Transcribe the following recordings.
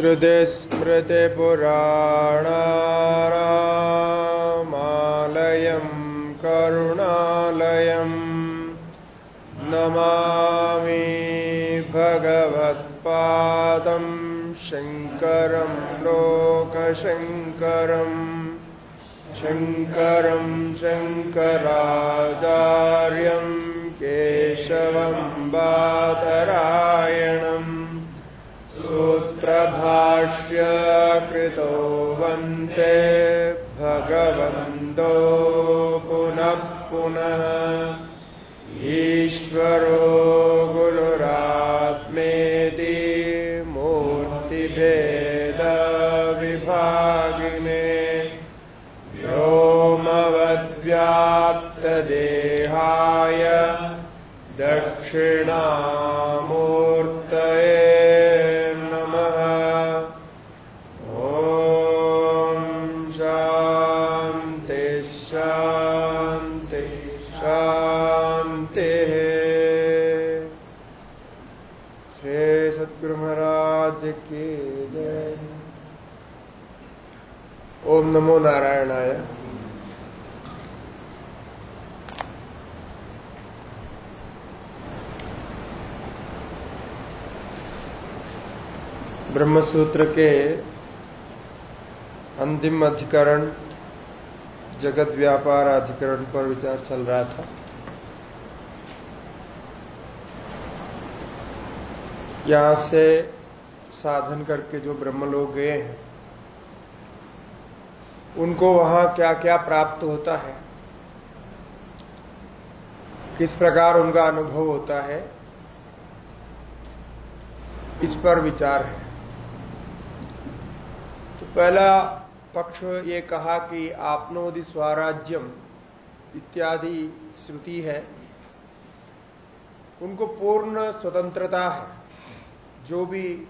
हृद स्मृतिपुराणामालयं करुणालयं। नमामि भगवत्पादं शङ्करं लोकशङ्करम् शङ्करं शङ्कराचार्यं केशवं बातराय सूत्रभाष्य कृतो वन्ते भगवन्तो पुनः पुनः। ईश्वरो गुरुरात्मेति मूर्तिभेदविभागिने व्योमवद्व्याप्तदेहाय दक्षिणामूर्तये नमो नारायणाय। ब्रह्मसूत्र के अंतिम अधिकरण, जगत व्यापार अधिकरण पर विचार चल रहा था। यहाँ से साधन करके जो ब्रह्म लोग गए हैं उनको वहाँ क्या क्या प्राप्त होता है? किस प्रकार उनका अनुभव होता है? इस पर विचार है। तो पहला पक्ष ये कहा कि आपनोदि स्वराज्यम इत्यादि श्रुति है। उनको पूर्ण स्वतंत्रता है। जो भी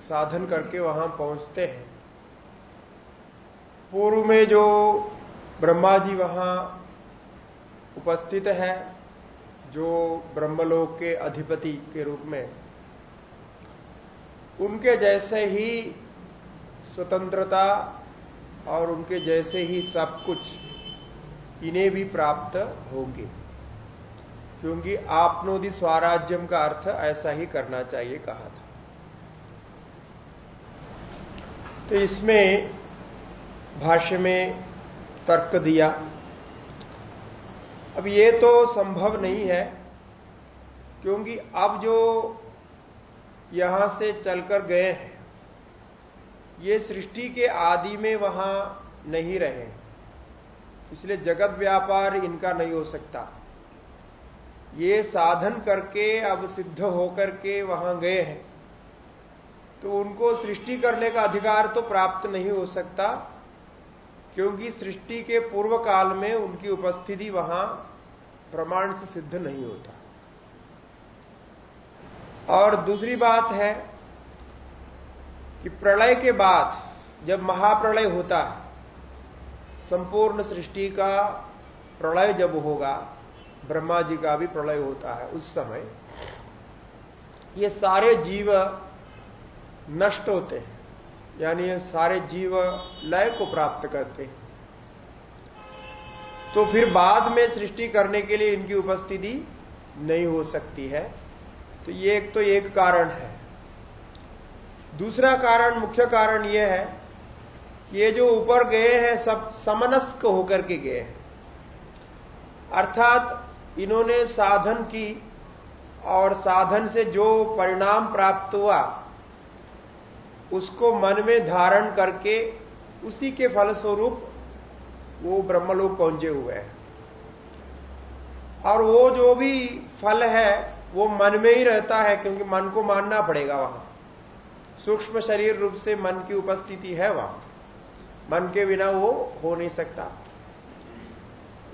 साधन करके वहाँ पहुँचते हैं। पूर्व में जो ब्रह्मा जी वहाँ उपस्थित है, जो ब्रह्मलोक के अधिपति के रूप में, उनके जैसे ही स्वतंत्रता और उनके जैसे ही सब कुछ इन्हें भी प्राप्त होंगे। क्योंकि आपनोदि स्वराज्यम का अर्थ ऐसा ही करना चाहिए कहा था। तो इसमें भाष्य में तर्क दिया। अब ये तो संभव नहीं है, क्योंकि अब जो यहाँ से चलकर गए हैं, ये सृष्टि के आदि में वहाँ नहीं रहे इसलिए जगत व्यापार इनका नहीं हो सकता। ये साधन करके अब सिद्ध होकर के वहाँ गए हैं। तो उनको सृष्टि करने का अधिकार तो प्राप्त नहीं हो सकता। क्योंकि सृष्टि के पूर्व काल में उनकी उपस्थिति वहाँ प्रमाण से सिद्ध नहीं होता। और दूसरी बात है कि प्रलय के बाद जब महाप्रलय होता है, संपूर्ण सृष्टि का प्रलय जब होगा, ब्रह्मा जी का भी प्रलय होता है उस समय, ये सारे जीव नष्ट होते हैं। यानी सारे जीव लय को प्राप्त करते हैं। तो फिर बाद में सृष्टि करने के लिए इनकी उपस्थिति नहीं हो सकती है। तो ये एक तो एक कारण है। दूसरा कारण, मुख्य कारण यह है कि ये जो ऊपर गए हैं, सब समनस्क होकर के गए हैं। अर्थात इन्होंने साधन की और साधन से जो परिणाम प्राप्त हुआ उसको मन में धारण करके उसी के फलस्वरूप वो ब्रह्मलोक पहुँचे हुए हैं। और वो जो भी फल है, वो मन में ही रहता है, क्योंकि मन को मानना पड़ेगा वहाँ। सूक्ष्म शरीर रूप से मन की उपस्थिति है वहाँ। मन के बिना वो हो नहीं सकता।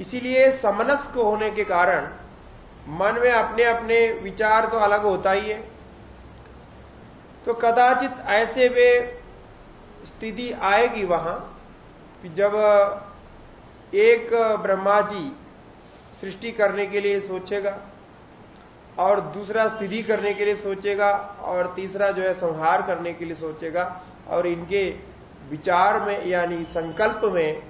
इसीलिए समनस्क होने के कारण मन में अपने अपने विचार तो अलग होता ही है। तो कदाचित ऐसे वे स्थिति आएगी वहाँ कि जब एक ब्रह्मा जी सृष्टि करने के लिए सोचेगा और दूसरा स्थिति करने के लिए सोचेगा और तीसरा जो है संहार करने के लिए सोचेगा और इनके विचार में यानी संकल्प में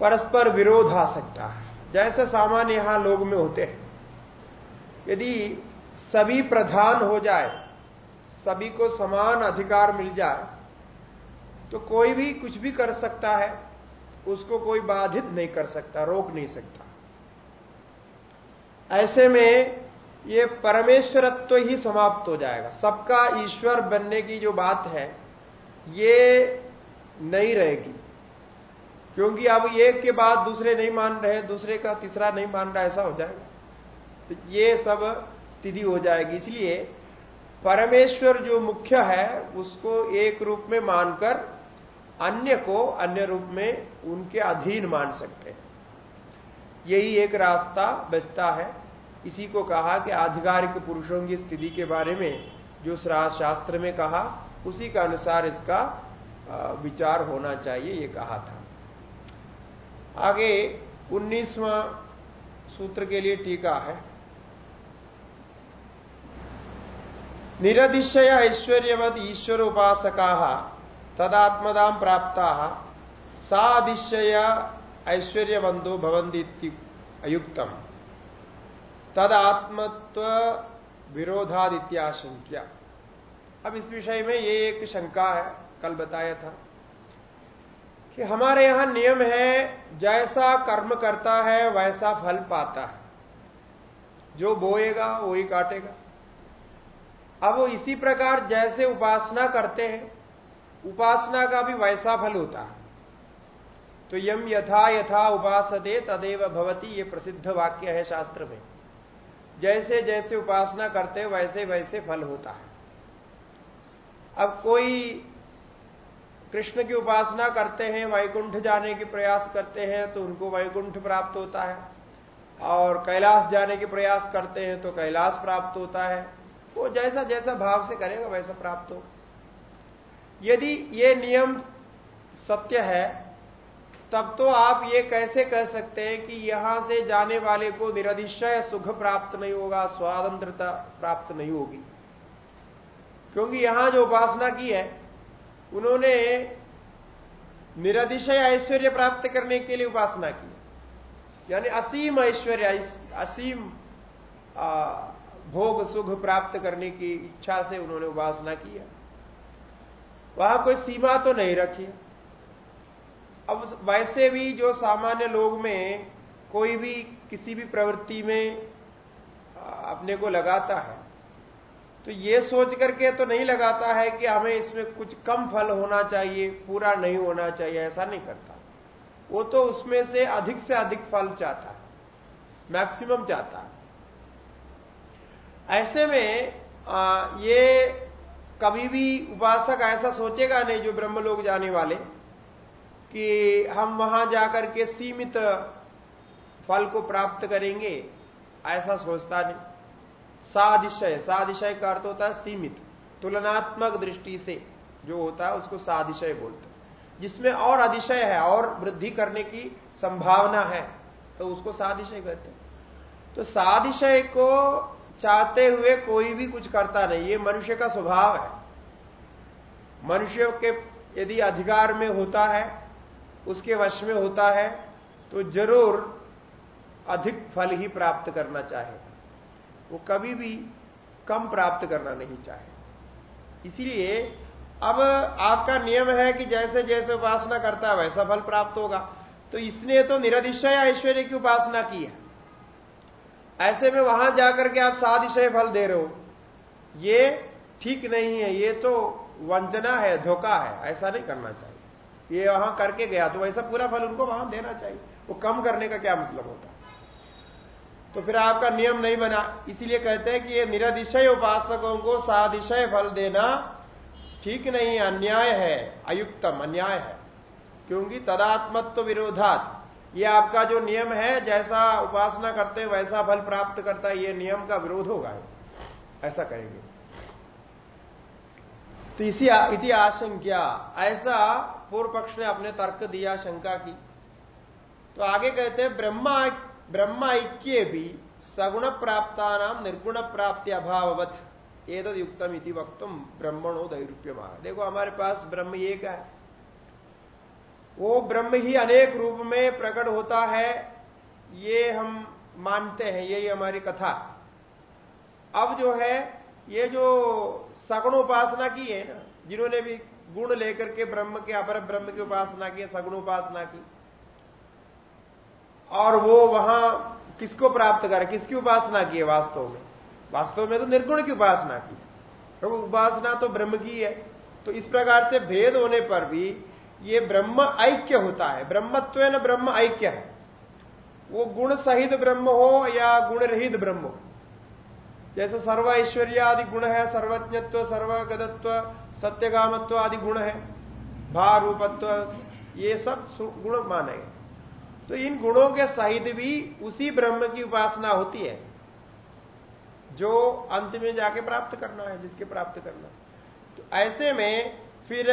परस्पर विरोध आ सकता है। जैसे सामान्य यहाँ लोग में होते हैं। यदि सभी प्रधान हो जाए सभी को समान अधिकार मिल जाए तो कोई भी कुछ भी कर सकता है, उसको कोई बाधित नहीं कर सकता, रोक नहीं सकता। ऐसे में ये परमेश्वरत्व ही समाप्त हो जाएगा। सबका ईश्वर बनने की जो बात है, ये नहीं रहेगी। क्योंकि अब एक के बाद दूसरे नहीं मान रहे, दूसरे का तीसरा नहीं मान रहा, ऐसा हो जाएगा। तो ये सब स्थिति हो जाएगी। इसलिए परमेश्वर जो मुख्य है, उसको एक रूप में मानकर अन्य को अन्य रूप में उनके अधीन मान सकते हैं। यही एक रास्ता बचता है। इसी को कहा कि आधिकारिक पुरुषों की स्थिति के बारे में जो शास्त्र में कहा, उसी का अनुसार इसका विचार होना चाहिए, ये कहा था। आगे उन्नीसवां सूत्र के लिए टीका है। निरधिशय ऐश्वर्यवद ईश्वर उपासका तदात्मदाम प्राप्त। साधिशय ऐश्वर्यवंदो भवंती अयुक्तम तद आत्मत्व विरोधादित्याशंक्या अब इस विषय में ये एक शंका है, कल बताया था, कि हमारे यहाँ नियम है, जैसा कर्म करता है, वैसा फल पाता है। जो बोएगा, वही काटेगा। अब वो इसी प्रकार जैसे उपासना करते हैं, उपासना का भी वैसा फल होता है। तो यम यथा यथा उपासते तदेव भवती, ये प्रसिद्ध वाक्य है शास्त्र में। जैसे जैसे उपासना करते हैं, वैसे वैसे फल होता है। अब कोई कृष्ण की उपासना करते हैं, वैकुंठ जाने के प्रयास करते हैं तो उनको वैकुंठ प्राप्त होता है। और कैलाश जाने के प्रयास करते हैं तो कैलाश प्राप्त होता है। वो जैसा जैसा भाव से करेगा, वैसा प्राप्त हो यदि ये नियम सत्य है, तब तो आप ये कैसे कह सकते हैं कि यहाँ से जाने वाले को निरधिशय सुख प्राप्त नहीं होगा, स्वतंत्रता प्राप्त नहीं होगी? क्योंकि यहाँ जो उपासना की है, उन्होंने निरधिशय ऐश्वर्य प्राप्त करने के लिए उपासना की। यानी असीम ऐश्वर्य, असीम भोग सुख प्राप्त करने की इच्छा से उन्होंने उपासना की है। वहाँ कोई सीमा तो नहीं रखी। अब वैसे भी जो सामान्य लोग में कोई भी किसी भी प्रवृत्ति में अपने को लगाता है तो ये सोच करके तो नहीं लगाता है कि हमें इसमें कुछ कम फल होना चाहिए, पूरा नहीं होना चाहिए, ऐसा नहीं करता। वो तो उसमें से अधिक से अधिक फल चाहता है, मैक्सिमम चाहता है। ऐसे में आ, ये कभी भी उपासक ऐसा सोचेगा नहीं जो ब्रह्म लोग जाने वाले कि हम वहाँ जाकर के सीमित फल को प्राप्त करेंगे ऐसा सोचता नहीं। सादिशय सादिशय का अर्थ होता है सीमित तुलनात्मक दृष्टि से जो होता है उसको सादिशय बोलते जिसमें और अधिशय है और वृद्धि करने की संभावना है तो उसको सादिशय कहते हैं। तो सादिशय को चाहते हुए कोई भी कुछ करता नहीं, ये मनुष्य का स्वभाव है। मनुष्य के यदि अधिकार में होता है, उसके वश में होता है तो ज़रूर अधिक फल ही प्राप्त करना चाहेगा। वो कभी भी कम प्राप्त करना नहीं चाहे। इसलिए अब आपका नियम है कि जैसे जैसे उपासना करता है, वैसा फल प्राप्त होगा। तो इसने तो निरधिशय ऐश्वर्य की उपासना की है। ऐसे में वहाँ जाकर के आप साधिशय फल दे रहे हो। ये ठीक नहीं है, ये तो वंचना है, धोखा है, ऐसा नहीं करना चाहिए। ये वहाँ करके गया तो वैसा पूरा फल उनको वहाँ देना चाहिए। वो कम करने का क्या मतलब होता तो फिर आपका नियम नहीं बना, इसीलिए कहते हैं कि ये निरधिशय उपासकों को साधिशय फल देना ठीक नहीं, अन्याय है, अयुक्तम, अन्याय है। क्योंकि तदात्मत्व विरोधात ये आपका जो नियम है, जैसा उपासना करते वैसा फल प्राप्त करता है, ये नियम का विरोध होगा। ऐसा करेंगे। तो इसी इति आशंका ऐसा पूर्व पक्ष ने अपने तर्क दिया, शंका की। तो आगे कहते हैं, ब्रह्मा, ब्रह्म ऐक्य भी सगुण प्राप्ता नाम निर्गुण प्राप्ति अभावत एतद युक्तम इति वक्तुम ब्रह्मणो दैरूप्य देखो, हमारे पास ब्रह्म एक है। वो ब्रह्म ही अनेक रूप में प्रकट होता है, ये हम मानते हैं यही हमारी कथा। अब जो है, ये जो सगुणोपासना की है ना, जिन्होंने भी गुण लेकर के ब्रह्म के अपर ब्रह्म की उपासना की, सगुणोपासना की, और वो वहाँ किसको प्राप्त करे, किसकी उपासना की है वास्तव में? वास्तव में तो निर्गुण की उपासना की तो उपासना तो ब्रह्म की है। तो इस प्रकार से भेद होने पर भी ये ब्रह्म ऐक्य होता है। ब्रह्मत्व न, ब्रह्म ऐक्य है। वो गुण सहित ब्रह्म हो या गुण रहित ब्रह्म हो। जैसे सर्व ऐश्वर्य आदि गुण है, सर्वज्ञत्व सर्वगतत्व सत्यकामत्व आदि गुण है भारूपत्व ये सब गुण माने तो इन गुणों के सहित भी उसी ब्रह्म की उपासना होती है, जो अंत में जाके प्राप्त करना है, जिसके प्राप्त करना तो ऐसे में फिर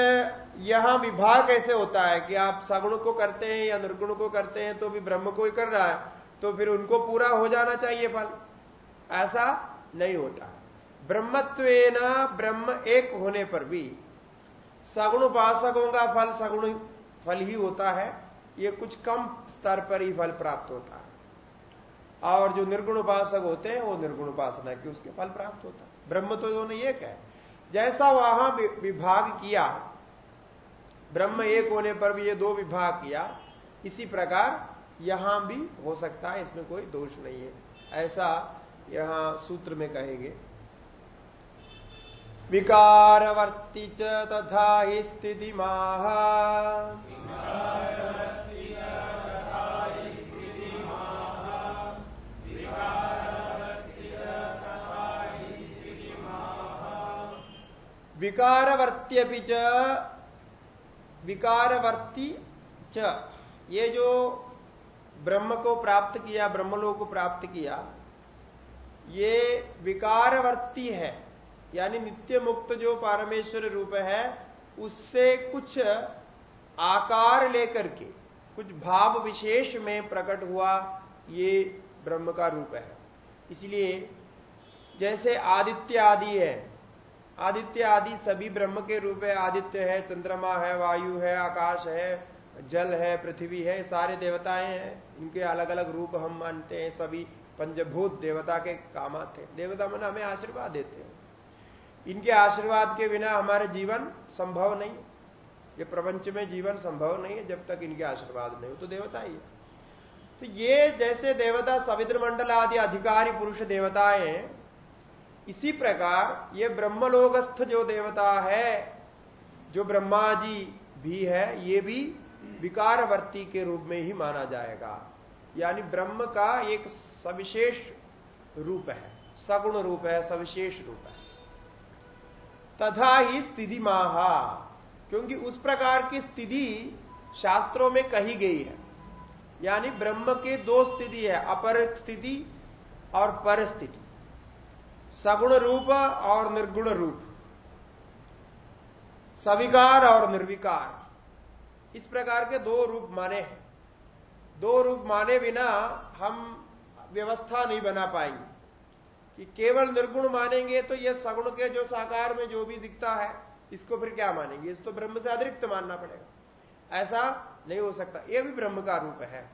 यहाँ विभाग कैसे होता है कि आप सगुण को करते हैं या निर्गुण को करते हैं तो भी ब्रह्म को ही कर रहा है तो फिर उनको पूरा हो जाना चाहिए फल। ऐसा नहीं होता। ब्रह्मत्व ब्रह्म एक होने पर भी सगुण उपासकों का फल सगुण फल ही होता है, ये कुछ कम स्तर पर ही फल प्राप्त होता है। और जो निर्गुण उपासक होते हैं, वो निर्गुण उपासना की उसके फल प्राप्त होता है। ब्रह्म तो दोनों एक है। जैसा वहाँ विभाग किया, ब्रह्म एक होने पर भी ये दो विभाग किया, इसी प्रकार यहाँ भी हो सकता है, इसमें कोई दोष नहीं है। ऐसा यहाँ सूत्र में कहेंगे। विकारवर्ती तथा ही स्थिति माह विकारवर्त्यपि च विकारवर्ती च। ये जो ब्रह्म को प्राप्त किया, ब्रह्मलोक को प्राप्त किया, ये विकारवर्ती है। यानी नित्य मुक्त जो पारमेश्वर रूप है, उससे कुछ आकार लेकर के, कुछ भाव विशेष में प्रकट हुआ, ये ब्रह्म का रूप है। इसलिए जैसे आदित्य आदि है आदित्य आदि सभी ब्रह्म के रूप है आदित्य है, चंद्रमा है, वायु है, आकाश है, जल है, पृथ्वी है, सारे देवताएँ हैं। इनके अलग अलग रूप हम मानते हैं, सभी पंचभूत देवता के काम आते हैं। देवता मन हमें आशीर्वाद देते हैं। इनके आशीर्वाद के बिना हमारे जीवन संभव नहीं ये प्रपंच में जीवन संभव नहीं है, जब तक इनके आशीर्वाद नहीं हो तो देवता ही है। तो ये जैसे देवता सविद्र मंडल आदि अधिकारी पुरुष देवताएँ इसी प्रकार ये ब्रह्मलोकस्थ जो देवता है, जो ब्रह्मा जी भी है, ये भी विकारवर्ती के रूप में ही माना जाएगा। यानी ब्रह्म का एक सविशेष रूप है, सगुण रूप है, सविशेष रूप है। तथा ही स्थिति माहा, क्योंकि उस प्रकार की स्थिति शास्त्रों में कही गई है। यानी ब्रह्म के दो स्थिति है, अपर स्थिति और पर स्थिति। सगुण रूप और निर्गुण रूप। सविकार और निर्विकार। इस प्रकार के दो रूप माने हैं। दो रूप माने बिना हम व्यवस्था नहीं बना पाएँगे। कि केवल निर्गुण मानेंगे तो यह सगुण के जो साकार में जो भी दिखता है, इसको फिर क्या मानेंगे? इस तो ब्रह्म से अतिरिक्त मानना पड़ेगा। ऐसा नहीं हो सकता। यह भी ब्रह्म का रूप है।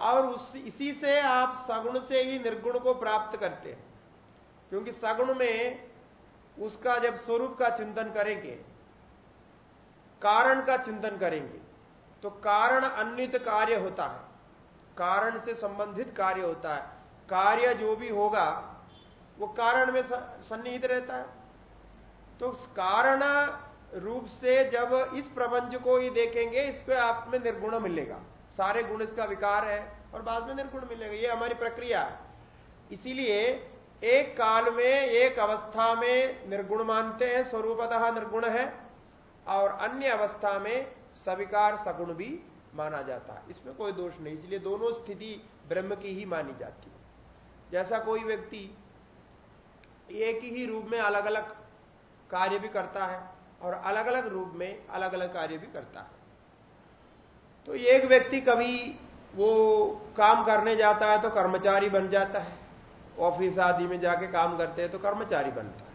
और उस, इसी से आप सगुण से ही निर्गुण को प्राप्त करते हैं। क्योंकि सगुण में उसका जब स्वरूप का चिंतन करेंगे, कारण का चिंतन करेंगे तो कारण अन्वित कार्य होता है। कारण से संबंधित कार्य होता है। कार्य जो भी होगा, वो कारण में सन्निहित रहता है। तो कारण रूप से जब इस प्रपंच को ही देखेंगे, इसको आप में निर्गुण मिलेगा। सारे गुण इसका विकार है और बाद में निर्गुण मिलेगा। ये हमारी प्रक्रिया है। इसीलिए एक काल में, एक अवस्था में निर्गुण मानते हैं, स्वरूपतः निर्गुण है, और अन्य अवस्था में सविकार, सगुण भी माना जाता है। इसमें कोई दोष नहीं, इसलिए दोनों स्थिति ब्रह्म की ही मानी जाती है। जैसा कोई व्यक्ति एक ही रूप में अलग अलग कार्य भी करता है, और अलग अलग रूप में अलग अलग कार्य भी करता है। तो एक व्यक्ति कभी वो काम करने जाता है तो कर्मचारी बन जाता है। ऑफ़िस आदि में जाके काम करते हैं तो कर्मचारी बनता है।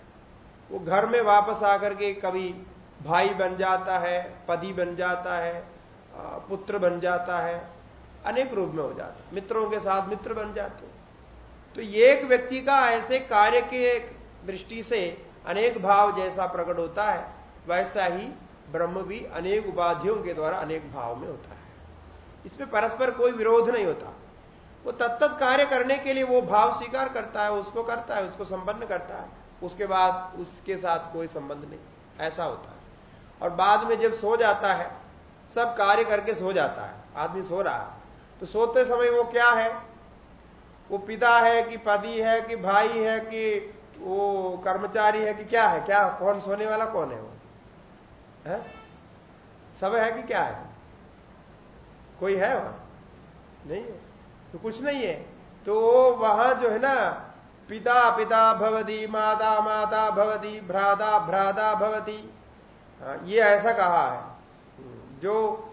वो घर में वापस आकर के कभी भाई बन जाता है, पति बन जाता है पुत्र बन जाता है, अनेक रूप में हो जाता है। मित्रों के साथ मित्र बन जाते हैं। तो एक व्यक्ति का ऐसे कार्य के दृष्टि से अनेक भाव जैसा प्रकट होता है, वैसा ही ब्रह्म भी अनेक उपाधियों के द्वारा अनेक भाव में होता है। इसमें परस्पर कोई विरोध नहीं होता। वो तत्त कार्य करने के लिए वो भाव स्वीकार करता है, उसको करता है, उसको संपन्न करता है। उसके बाद उसके साथ कोई संबंध नहीं। ऐसा होता है। और बाद में जब सो जाता है, सब कार्य करके सो जाता है। आदमी सो रहा है। तो सोते समय वो क्या है? वो पिता है कि पति है कि भाई है कि वो कर्मचारी है कि क्या है? क्या कौन सोने वाला कौन है वो? है? सब है कि क्या है? कोई है वहाँ? नहीं है। तो कुछ नहीं है। तो वहाँ जो है ना पिता पिता भवती माता माता भवती भ्राता भ्राता भवती। हाँ, ये ऐसा कहा है। जो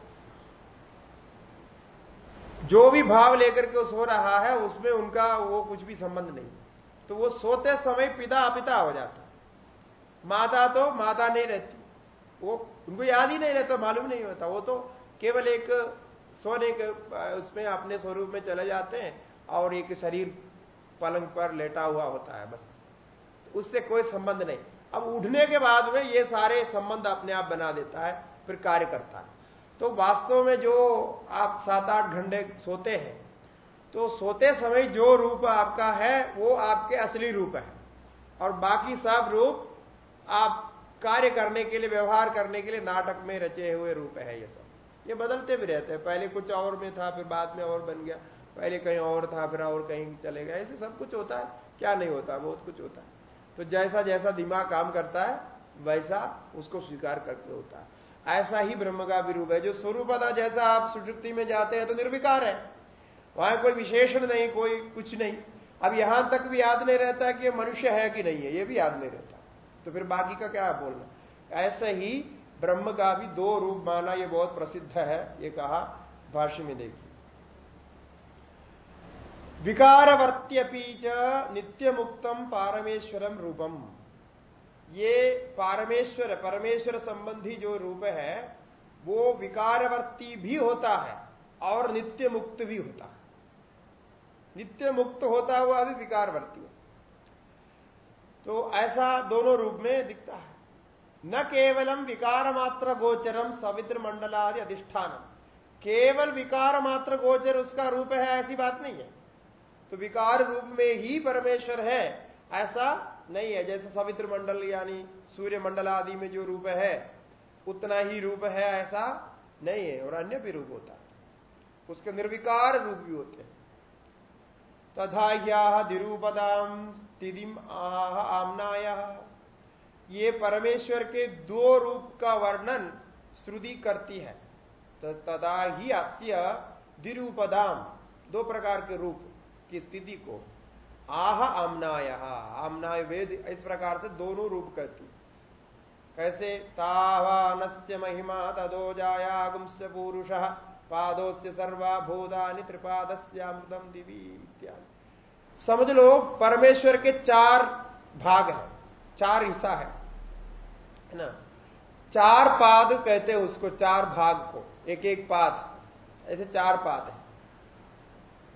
जो भी भाव लेकर के सो रहा है उसमें उनका वो कुछ भी संबंध नहीं। तो वो सोते समय पिता अपिता हो जाता माता तो माता नहीं रहती। वो उनको याद ही नहीं रहता मालूम नहीं होता। वो तो केवल एक सोने के उसमें अपने स्वरूप में चले जाते हैं और एक शरीर पलंग पर लेटा हुआ होता है बस। उससे कोई संबंध नहीं। अब उठने के बाद में ये सारे संबंध अपने आप बना देता है, फिर कार्य करता है। तो वास्तव में जो आप सात आठ घंटे सोते हैं तो सोते समय जो रूप आपका है, वो आपके असली रूप है। और बाकी सब रूप आप कार्य करने के लिए, व्यवहार करने के लिए नाटक में रचे हुए रूप है ये सब। ये बदलते भी रहते हैं। पहले कुछ और में था, फिर बाद में और बन गया। पहले कहीं और था, फिर और कहीं चले गए ऐसे सब कुछ होता है। क्या नहीं होता, बहुत कुछ होता है। तो जैसा जैसा दिमाग काम करता है, वैसा उसको स्वीकार करके होता है। ऐसा ही ब्रह्म का विरूप है, जो स्वरूप था जैसा आप सुषुप्ति में जाते हैं तो निर्विकार है। वहाँ कोई विशेषण नहीं, कोई कुछ नहीं। अब यहाँ तक भी याद नहीं रहता कि मनुष्य है कि नहीं है, ये भी याद नहीं रहता। तो फिर बाकी का क्या बोलना? ऐसे ही ब्रह्म का भी दो रूप माना ये बहुत प्रसिद्ध है, ये कहा भाष्य में देखिए। विकारवर्त्यपी च नित्य मुक्तम पारमेश्वरम रूपम। ये पारमेश्वर, परमेश्वर संबंधी जो रूप है, वो विकारवर्ती भी होता है और नित्य मुक्त भी होता है। नित्य मुक्त होता हुआ भी विकारवर्ती तो ऐसा दोनों रूप में दिखता है। न केवलम विकार मात्र गोचरम सविद्र मंडलादि अधिष्ठानम केवल विकार मात्र गोचर उसका रूप है, ऐसी बात नहीं है। तो विकार रूप में ही परमेश्वर है, ऐसा नहीं है। जैसे सवित्र मंडल यानी सूर्य मंडल आदि में जो रूप है, उतना ही रूप है, ऐसा नहीं है, और अन्य भी रूप होता है। उसके निर्विकार रूप भी होते हैं। तथा या दिरूपदाम स्थितिम आह आमनाय। ये परमेश्वर के दो रूप का वर्णन श्रुति करती है। तो तदा ही अस्य दिरूपदाम, दो प्रकार के रूप की स्थिति को। आह आमनाय आमनाय वेद इस प्रकार से दोनों रूप कहती कैसे? तावानस्य महिमा, तदो जायागुंस्य पुरुष, पादोस्य सर्वा भूतानि त्रिपादस्यामृतम दिवी इत्यादि। समझ लो, परमेश्वर के चार भाग है, चार हिस्सा है। है ना? चार पाद कहते हैं उसको, चार भाग को। एक एक पाद। ऐसे चार पाद है।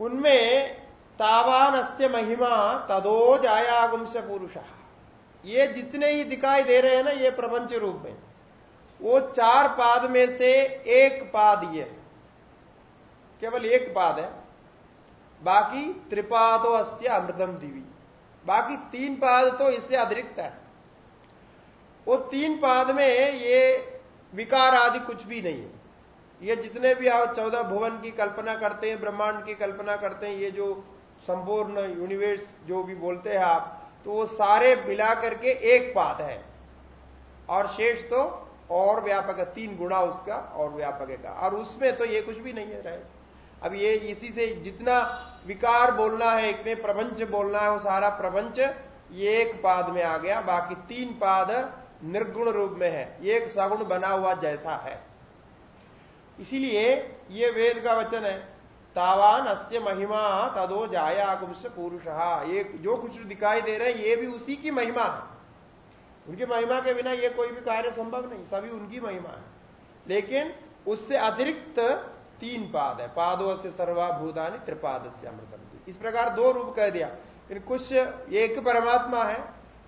उनमें तावान अस्य महिमा तदो जायागुम से पुरुष। ये जितने ही दिखाई दे रहे हैं ना, ये प्रपंच रूप में। वो चार पाद में से एक पाद ये केवल एक पाद है। बाकी त्रिपादो अस्य अमृतम दिवी। बाकी तीन पाद तो इससे अतिरिक्त है। वो तीन पाद में ये विकार आदि कुछ भी नहीं है। ये जितने भी आप चौदह भुवन की कल्पना करते हैं, ब्रह्मांड की कल्पना करते हैं, ये जो संपूर्ण यूनिवर्स जो भी बोलते हैं आप तो वो सारे मिला करके एक पाद है। और शेष तो और व्यापक है, तीन गुणा उसका और व्यापक है और उसमें तो ये कुछ भी नहीं है रहे। अब ये इसी से जितना विकार बोलना है एक में प्रपंच बोलना है, वो सारा प्रपंच ये एक पाद में आ गया। बाकी तीन पाद निर्गुण रूप में है, एक सगुण बना हुआ जैसा है। इसीलिए ये वेद का वचन है, तावान अस्य महिमा तदो जाया आगुमस पुरुष। ये जो कुछ दिखाई दे रहे हैं, ये भी उसी की महिमा है। उनकी महिमा के बिना ये कोई भी कार्य संभव नहीं, सभी उनकी महिमा है। लेकिन उससे अतिरिक्त तीन पाद है, पादों से सर्वाभूतानी त्रिपाद से इस प्रकार दो रूप कह दिया। कुछ एक परमात्मा है,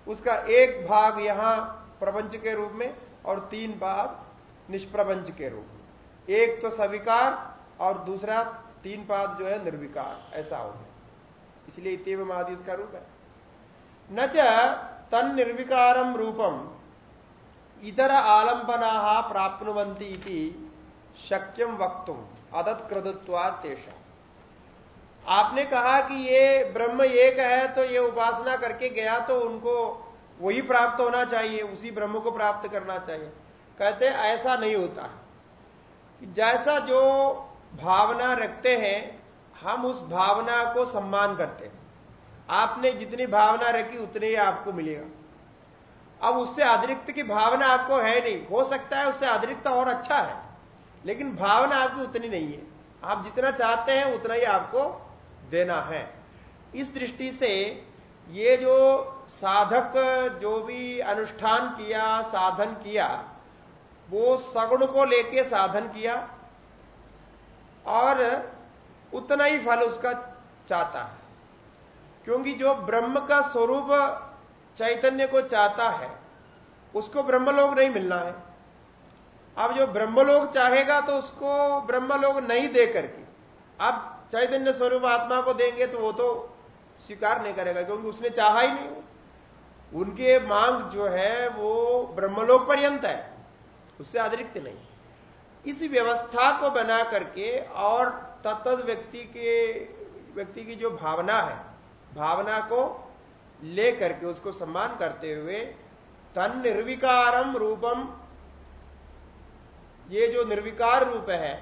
उसका एक भाग यहाँ प्रपंच के रूप में और तीन भाग निष्प्रपंच के रूप में। एक तो सविकार और दूसरा तीन पाद जो है निर्विकार, ऐसा हो गया। इसलिए इतव आदि इसका रूप है। न तन निर्विकारम रूपम इतर आलंबना प्राप्तवंती शक्यम वक्तुम, अदत तेषा आपने कहा कि ये ब्रह्म एक है तो ये उपासना करके गया तो उनको वही प्राप्त होना चाहिए, उसी ब्रह्म को प्राप्त करना चाहिए। कहते ऐसा नहीं होता जैसा जो भावना रखते हैं, हम उस भावना को सम्मान करते हैं। आपने जितनी भावना रखी, उतने ही आपको मिलेगा। अब उससे अतिरिक्त की भावना आपको है नहीं। हो सकता है उससे अतिरिक्त और अच्छा है, लेकिन भावना आपकी उतनी नहीं है। आप जितना चाहते हैं, उतना ही आपको देना है। इस दृष्टि से ये जो साधक जो भी अनुष्ठान किया, साधन किया, वो सगुण को लेके साधन किया और उतना ही फल उसका चाहता है। क्योंकि जो ब्रह्म का स्वरूप चैतन्य को चाहता है, उसको ब्रह्मलोक नहीं मिलना है। अब जो ब्रह्मलोक चाहेगा तो उसको ब्रह्मलोक नहीं दे करके। अब चैतन्य स्वरूप आत्मा को देंगे तो वो तो स्वीकार नहीं करेगा, क्योंकि उसने चाहा ही नहीं उनके मांग जो है, वो ब्रह्मलोक पर्यंत है। उससे अतिरिक्त नहीं। इस व्यवस्था को बना करके और तत्त व्यक्ति के, व्यक्ति की जो भावना है, भावना को ले करके उसको सम्मान करते हुए तन निर्विकारम रूपम ये जो निर्विकार रूप है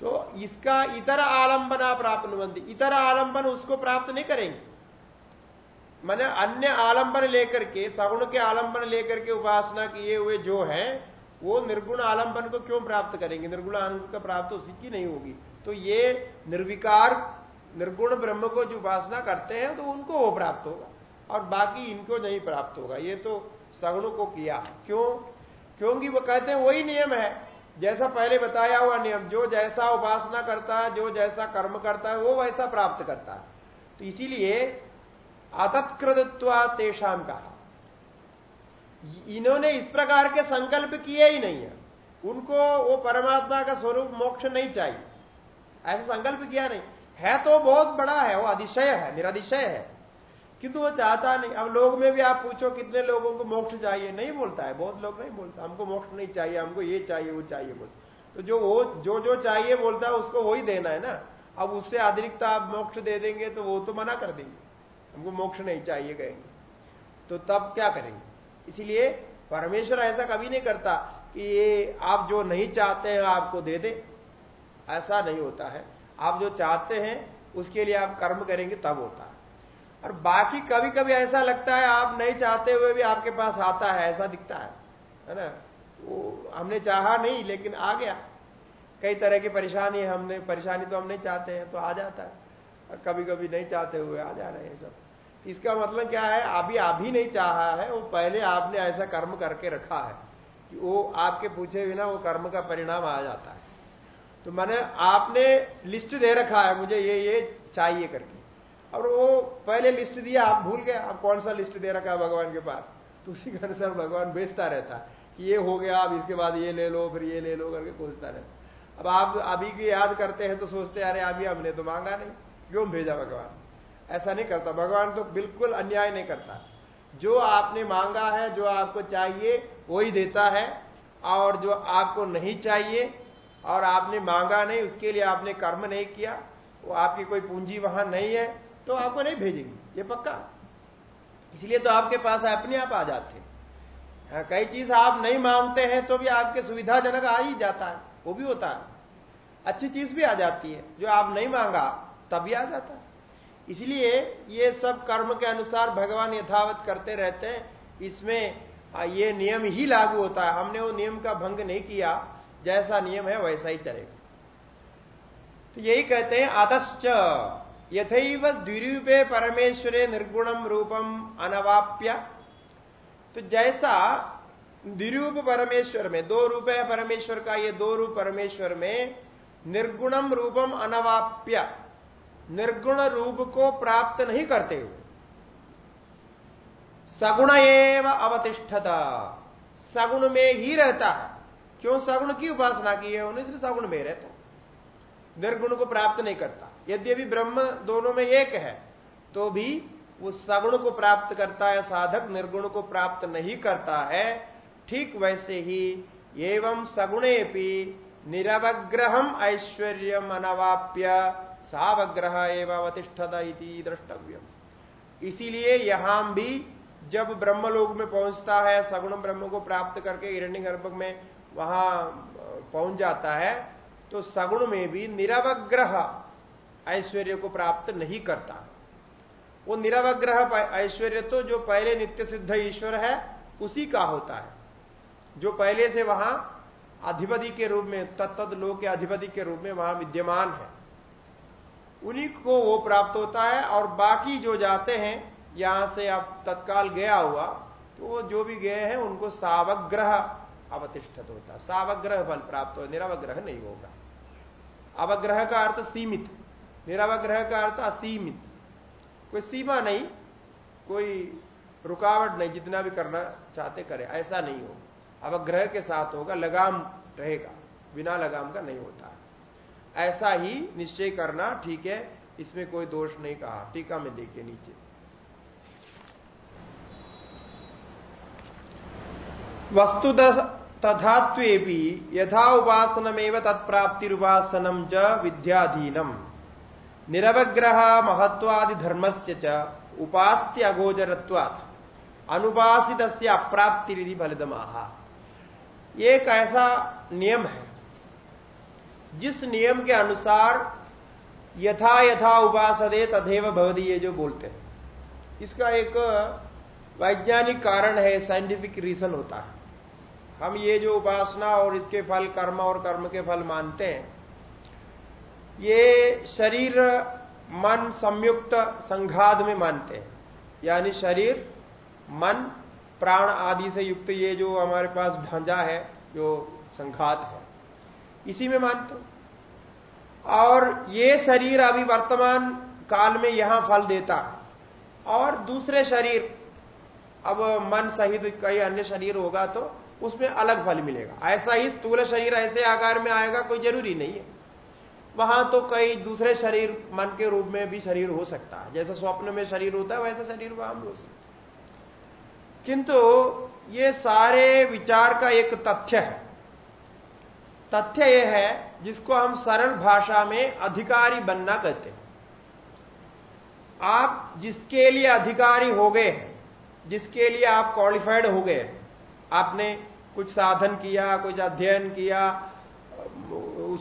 तो इसका इतर आलंबना प्राप्त बनती इतर आलंबन उसको प्राप्त नहीं करेंगे। मैंने अन्य आलंबन लेकर के, सगुण के आलंबन लेकर के उपासना किए हुए जो है, वो निर्गुण आलंबन को क्यों प्राप्त करेंगे? निर्गुण आलंबन का प्राप्त उसी की नहीं होगी। तो ये निर्विकार, निर्गुण ब्रह्म को जो उपासना करते हैं तो उनको वो प्राप्त होगा। और बाकी इनको नहीं प्राप्त होगा। ये तो सगुण को किया। क्यों? क्योंकि वो कहते हैं, वही नियम है। जैसा पहले बताया हुआ नियम, जो जैसा उपासना करता है, जो जैसा कर्म करता है, वो वैसा प्राप्त करता है। तो इसीलिए अतत्कृतत्वा तेषाम कहा इन्होंने इस प्रकार के संकल्प किए ही नहीं है। उनको वो परमात्मा का स्वरूप मोक्ष नहीं चाहिए। ऐसा संकल्प किया नहीं। है तो बहुत बड़ा है, वो अधिशय है निराधिशय है। किंतु वो चाहता नहीं। अब लोग में भी आप पूछो कितने लोगों को मोक्ष चाहिए। नहीं बोलता है, बहुत लोग नहीं बोलता। हमको मोक्ष नहीं चाहिए, हमको ये चाहिए, वो चाहिए बोल तो जो वो, जो जो चाहिए बोलता है, उसको वही देना है ना। अब उससे अतिरिक्त आप मोक्ष दे देंगे तो वो तो मना कर देंगे। हमको मोक्ष नहीं चाहिए कहेंगे। तो तब क्या करेंगे? इसीलिए परमेश्वर ऐसा कभी नहीं करता कि ये आप जो नहीं चाहते हैं, आपको दे दे। ऐसा नहीं होता है। आप जो चाहते हैं, उसके लिए आप कर्म करेंगे, तब होता है। और बाकी कभी कभी ऐसा लगता है आप नहीं चाहते हुए भी आपके पास आता है, ऐसा दिखता है है ना? वो हमने चाहा नहीं, लेकिन आ गया। कई तरह की परेशानी हमने, परेशानी तो हम नहीं चाहते हैं तो आ जाता है। और कभी कभी नहीं चाहते हुए आ जा रहे हैं सब। इसका मतलब क्या है? अभी अभी नहीं चाहा है, वो पहले आपने ऐसा कर्म करके रखा है कि वो आपके पूछे बिना वो कर्म का परिणाम आ जाता है। तो मैंने, आपने लिस्ट दे रखा है, मुझे ये ये चाहिए करके। और वो पहले लिस्ट दिया, आप भूल गए, आप कौन सा लिस्ट दे रखा है भगवान के पास? तो उसी के अनुसार भगवान बेचता रहता। कि ये हो गया, अब इसके बाद ये ले लो, फिर ये ले लो करके खोजता रहता। अब आप, अभी की याद करते हैं तो सोचते अरे अभी हमने तो मांगा नहीं। क्यों भेजा भगवान? ऐसा नहीं करता। भगवान तो बिल्कुल अन्याय नहीं करता। जो आपने मांगा है, जो आपको चाहिए, वही देता है। और जो आपको नहीं चाहिए, और आपने मांगा नहीं, उसके लिए आपने कर्म नहीं किया, वो आपकी कोई पूंजी वहाँ नहीं है। तो आपको नहीं भेजेंगे। ये पक्का? इसलिए तो आपके पास अपने आप आ जाते हैं। हाँ, कई चीज़ आप नहीं मांगते हैं तो भी आपके सुविधाजनक आ ही जाता है। वो भी होता है। अच्छी चीज़ भी आ जाती है। जो आप नहीं मांगा तब भी आ जाता है। इसलिए ये सब कर्म के अनुसार भगवान यथावत करते रहते हैं। इसमें ये नियम ही लागू होता है। हमने वो नियम का भंग नहीं किया। जैसा नियम है वैसा ही चलेगा। तो यही कहते हैं अतश्च यथैव द्विरूपे परमेश्वरे निर्गुणम रूपम अनवाप्य। तो जैसा द्विरूप परमेश्वर में, दो रूप है परमेश्वर का, ये दो रूप परमेश्वर में निर्गुणम रूपम अनवाप्य। निर्गुण रूप को प्राप्त नहीं करते हुए। सगुण एव अवतिष्ठता। सगुण में ही रहता है। क्यों? सगुण की उपासना की है। उन्हें सगुण में रहता निर्गुण को प्राप्त नहीं करता। यद्यपि ब्रह्म दोनों में एक है तो भी वो सगुण को प्राप्त करता है, साधक निर्गुण को प्राप्त नहीं करता है, ठीक वैसे ही एवं सगुणे भी निरवग्रहम ऐश्वर्य अनवाप्य सावग्रह एवं अवतिष्ठता द्रष्टव्यम। इसीलिए यहाँ भी जब ब्रह्मलोक में पहुँचता है, सगुण ब्रह्म को प्राप्त करके हिरण्य गर्भ में वहाँ पहुँच जाता है तो सगुण में भी निरवग्रह ऐश्वर्य को प्राप्त नहीं करता। वो निरवग्रह ऐश्वर्य तो जो पहले नित्य सिद्ध ईश्वर है, उसी का होता है। जो पहले से वहाँ अधिपति के रूप में तत्त लोक के अधिपति के रूप में वहाँ विद्यमान है। उन्हीं को वो प्राप्त होता है और बाकी जो जाते हैं, यहाँ से अब तत्काल गया हुआ तो वो जो भी गए हैं, उनको सावग्रह अवतिष्ठित होता है। सावग्रह फल प्राप्त हो, निरवग्रह नहीं होगा। अवग्रह का अर्थ सीमित। निरवग्रह का अर्थ असीमित। कोई सीमा नहीं, कोई रुकावट नहीं, जितना भी करना चाहते करे, ऐसा नहीं होगा। अवग्रह के साथ होगा, लगाम रहेगा, बिना लगाम का नहीं होता। ऐसा ही निश्चय करना, ठीक है, इसमें कोई दोष नहीं कहा, टीका में देखिए नीचे। वस्तुतः तथात्वेपि यथा उपासनमेव तत्प्राप्तिरुपासनम च विद्याधीनम। निरवग्रह महत्वादि धर्म से च उपास्य अगोचरत्वात्। अनुपासित अप्राप्ति विधि फलितमाहा। एक ऐसा नियम है, जिस नियम के अनुसार यथा यथा उपासदे तथेव भवदी ये जो बोलते हैं। इसका एक वैज्ञानिक कारण है साइंटिफिक रीजन होता है। हम ये जो उपासना और इसके फल, कर्म और कर्म के फल मानते हैं ये शरीर मन संयुक्त संघात में मानते हैं। यानी शरीर, मन, प्राण आदि से युक्त ये जो हमारे पास भांजा है, जो संघात है। इसी में मानते और ये शरीर अभी वर्तमान काल में यहाँ फल देता और दूसरे शरीर, अब मन सहित कई अन्य शरीर होगा तो उसमें अलग फल मिलेगा। ऐसा ही स्थूल शरीर ऐसे आकार में आएगा, कोई ज़रूरी नहीं है। वहाँ तो कई दूसरे शरीर मन के रूप में भी शरीर हो सकता है। जैसे स्वप्न में शरीर होता है, वैसा शरीर वहाँ भी हो सकता है। किंतु ये सारे विचार का एक तथ्य है। तथ्य यह है, जिसको हम सरल भाषा में अधिकारी बनना कहते हैं। आप जिसके लिए अधिकारी हो गए जिसके लिए आप क्वालिफाइड हो गए आपने कुछ साधन किया, कुछ अध्ययन किया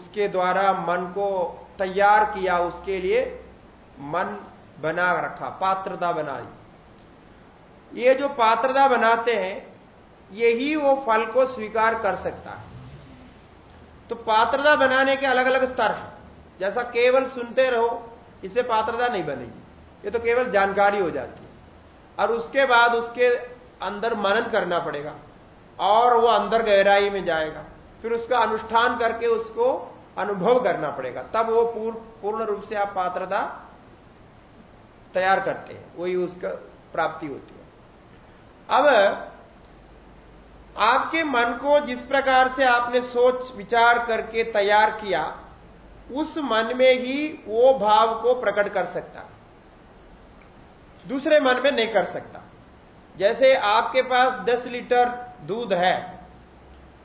उसके द्वारा मन को तैयार किया, उसके लिए मन बना रखा, पात्रता बनाई। ये जो पात्रता बनाते हैं, यही वो फल को स्वीकार कर सकता है। तो पात्रता बनाने के अलग अलग स्तर हैं। जैसा केवल सुनते रहो, इससे पात्रता नहीं बनेगी। ये तो केवल जानकारी हो जाती है। और उसके बाद उसके अंदर मनन करना पड़ेगा। और वो अंदर गहराई में जाएगा। फिर उसका अनुष्ठान करके उसको अनुभव करना पड़ेगा। तब वो पूर्ण पूर्ण रूप से आप पात्रता तैयार करते हैं। वही उसका प्राप्ति होती है। अब आपके मन को जिस प्रकार से आपने सोच, विचार करके तैयार किया, उस मन में ही वो भाव को प्रकट कर सकता। दूसरे मन में नहीं कर सकता। जैसे आपके पास 10 लीटर दूध है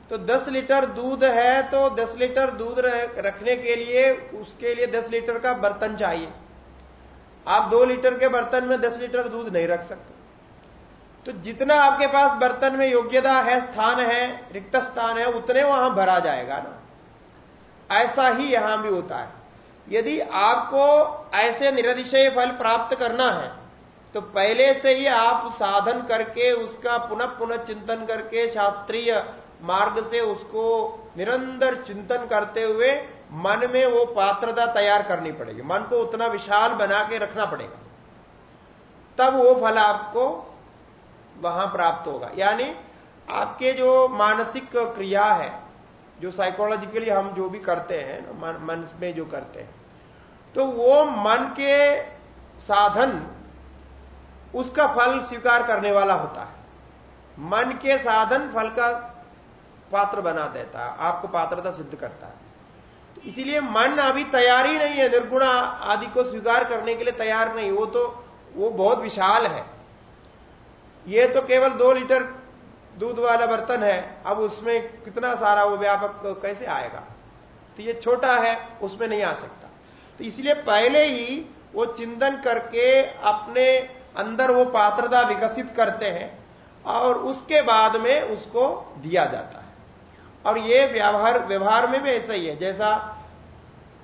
तो 10 लीटर दूध है तो 10 लीटर दूध रखने के लिए उसके लिए 10 लीटर का बर्तन चाहिए। आप दो लीटर के बर्तन में 10 लीटर दूध नहीं रख सकते। तो जितना आपके पास बर्तन में योग्यता है, स्थान है, रिक्त स्थान है, उतने वहाँ भरा जाएगा ना। ऐसा ही यहाँ भी होता है। यदि आपको ऐसे निरतिशय फल प्राप्त करना है तो पहले से ही आप साधन करके उसका पुनः पुनः चिंतन करके शास्त्रीय मार्ग से उसको निरंतर चिंतन करते हुए मन में वो पात्रता तैयार करनी पड़ेगी। मन को उतना विशाल बना के रखना पड़ेगा। तब वो फल आपको वहाँ प्राप्त होगा। यानी आपके जो मानसिक क्रिया है जो साइकोलॉजिकली हम जो भी करते हैं मन, मन में जो करते हैं तो वो मन के साधन उसका फल स्वीकार करने वाला होता है। मन के साधन फल का पात्र बना देता है, आपको पात्रता सिद्ध करता है। तो इसीलिए मन अभी तैयार ही नहीं है, निर्गुण आदि को स्वीकार करने के लिए तैयार नहीं, वो तो वो बहुत विशाल है। ये तो केवल दो लीटर दूध वाला बर्तन है, अब उसमें कितना सारा वो व्यापक कैसे आएगा? तो ये छोटा है, उसमें नहीं आ सकता। तो इसलिए पहले ही वो चिंतन करके अपने अंदर वो पात्रता विकसित करते हैं, और उसके बाद में उसको दिया जाता है। और ये व्यवहार व्यवहार में भी ऐसा ही है। जैसा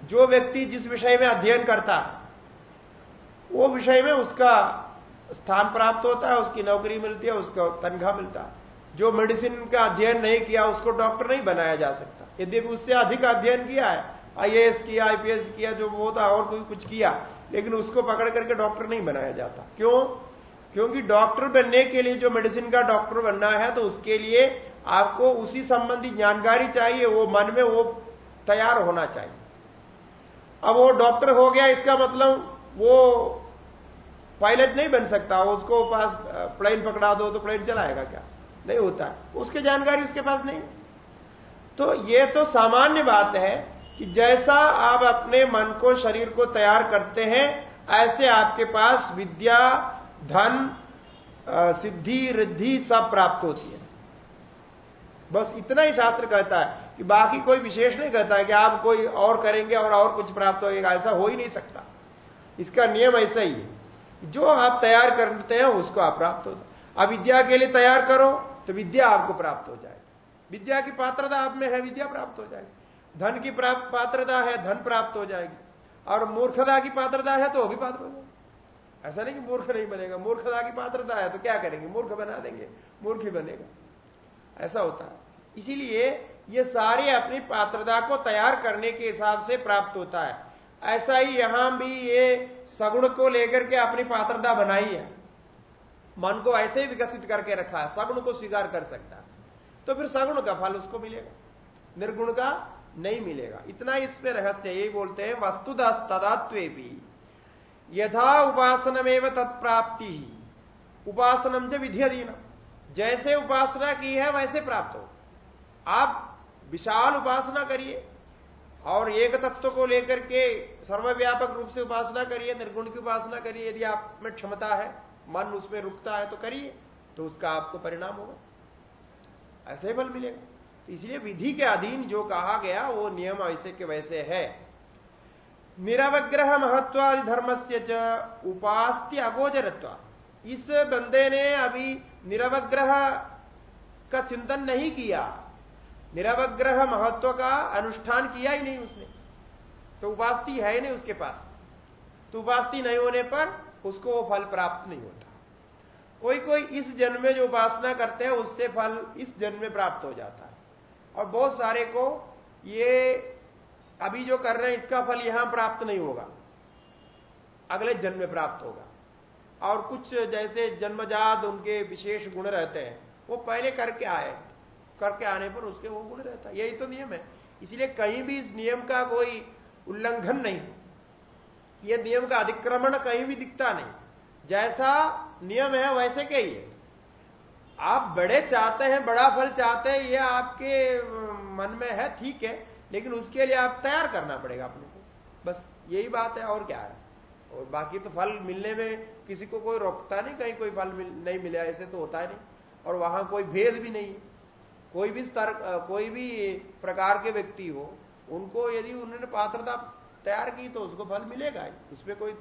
जो व्यक्ति जिस विषय में अध्ययन करता है वो विषय में उसका स्थान प्राप्त होता है, उसकी नौकरी मिलती है, उसको तनख्वाह मिलता है। जो मेडिसिन का अध्ययन नहीं किया, उसको डॉक्टर नहीं बनाया जा सकता। यदि उससे अधिक अध्ययन किया है आईएएस किया आईपीएस किया, जो वो था, और कोई कुछ किया, लेकिन उसको पकड़ करके डॉक्टर नहीं बनाया जाता। क्यों? क्योंकि डॉक्टर बनने के लिए जो मेडिसिन का डॉक्टर बनना है तो उसके लिए आपको उसी संबंधी जानकारी चाहिए, वो मन में वो तैयार होना चाहिए। अब वो डॉक्टर हो गया, इसका मतलब वो पायलट नहीं बन सकता, उसको पास प्लेन पकड़ा दो तो प्लेन चलाएगा क्या? नहीं होता। उसकी जानकारी उसके पास नहीं। तो ये तो सामान्य बात है कि जैसा आप अपने मन को, शरीर को तैयार करते हैं, ऐसे आपके पास विद्या, धन सिद्धि, रिद्धि सब प्राप्त होती है। बस इतना ही शास्त्र कहता है कि बाकी कोई विशेष नहीं कहता है कि आप कोई और करेंगे और और कुछ प्राप्त होगा ऐसा हो ही नहीं सकता। इसका नियम ऐसा ही है। जो आप तैयार करते हैं, उसको आप प्राप्त हो होता अविद्या के लिए तैयार करो तो विद्या आपको प्राप्त हो जाएगी विद्या की पात्रता आप में है, विद्या प्राप्त हो जाएगी। धन की पात्रता है, धन प्राप्त हो जाएगी। और मूर्खता की पात्रता है तो वो भी पात्र हो जाएगी। ऐसा नहीं कि मूर्ख नहीं बनेगा। मूर्खता की पात्रता है तो क्या करेंगे? मूर्ख बना देंगे। मूर्ख ही बनेगा। ऐसा होता है। इसीलिए ये सारे अपनी पात्रता को तैयार करने के हिसाब से प्राप्त होता है। ऐसा ही यहाँ भी ये सगुण को लेकर के अपनी पात्रता बनाई है। मन को ऐसे ही विकसित करके रखा है, सगुण को स्वीकार कर सकता है। तो फिर सगुण का फल उसको मिलेगा। निर्गुण का नहीं मिलेगा। इतना इसमें रहस्य यही बोलते हैं वस्तुदा तदात्वे भी यथा उपासनमेव तत्प्राप्ति। ही उपासनम से विधि जैसे उपासना की है, वैसे प्राप्त हो। आप विशाल उपासना करिए और एक तत्व को लेकर के सर्वव्यापक रूप से उपासना करिए, निर्गुण की उपासना करिए। यदि आप में क्षमता है, मन उसमें रुकता है तो करिए तो उसका आपको परिणाम होगा। ऐसे फल मिलेगा। तो इसलिए विधि के अधीन जो कहा गया, वो नियम ऐसे के वैसे है। निरवग्रह महत्वादि धर्म से उपास्त्य अगोचरत्व। इस बंदे ने अभी निरवग्रह का चिंतन नहीं किया, निरवग्रह महत्व का अनुष्ठान किया ही नहीं उसने। तो उपास्ति है ही नहीं उसके पास। तो उपास्ति नहीं होने पर उसको वो फल प्राप्त नहीं होता। कोई कोई इस जन्म में जो उपासना करते हैं, उससे फल इस जन्म में प्राप्त हो जाता है। और बहुत सारे को ये अभी जो कर रहे हैं, इसका फल यहाँ प्राप्त नहीं होगा। अगले जन्म में प्राप्त होगा। और कुछ जैसे जन्मजात उनके विशेष गुण रहते हैं, वो पहले करके आए, करके आने पर उसके वो गुण रहता यही तो नियम है। इसलिए कहीं भी इस नियम का कोई उल्लंघन नहीं। यह नियम का अधिक्रमण कहीं भी दिखता नहीं। जैसा नियम है, वैसे के ही है। आप बड़े चाहते हैं, बड़ा फल चाहते हैं यह आपके मन में है, ठीक है, लेकिन उसके लिए आप तैयार करना पड़ेगा अपने को। बस यही बात है, और क्या है? और बाकी तो फल मिलने में किसी को कोई रोकता नहीं कहीं कोई फल मिल, नहीं मिले ऐसे तो होता नहीं। और वहाँ कोई भेद भी नहीं। कोई भी स्तर कोई भी प्रकार के व्यक्ति हो उनको यदि उन्होंने पात्रता तैयार की तो उसको फल मिलेगा इसमें कोई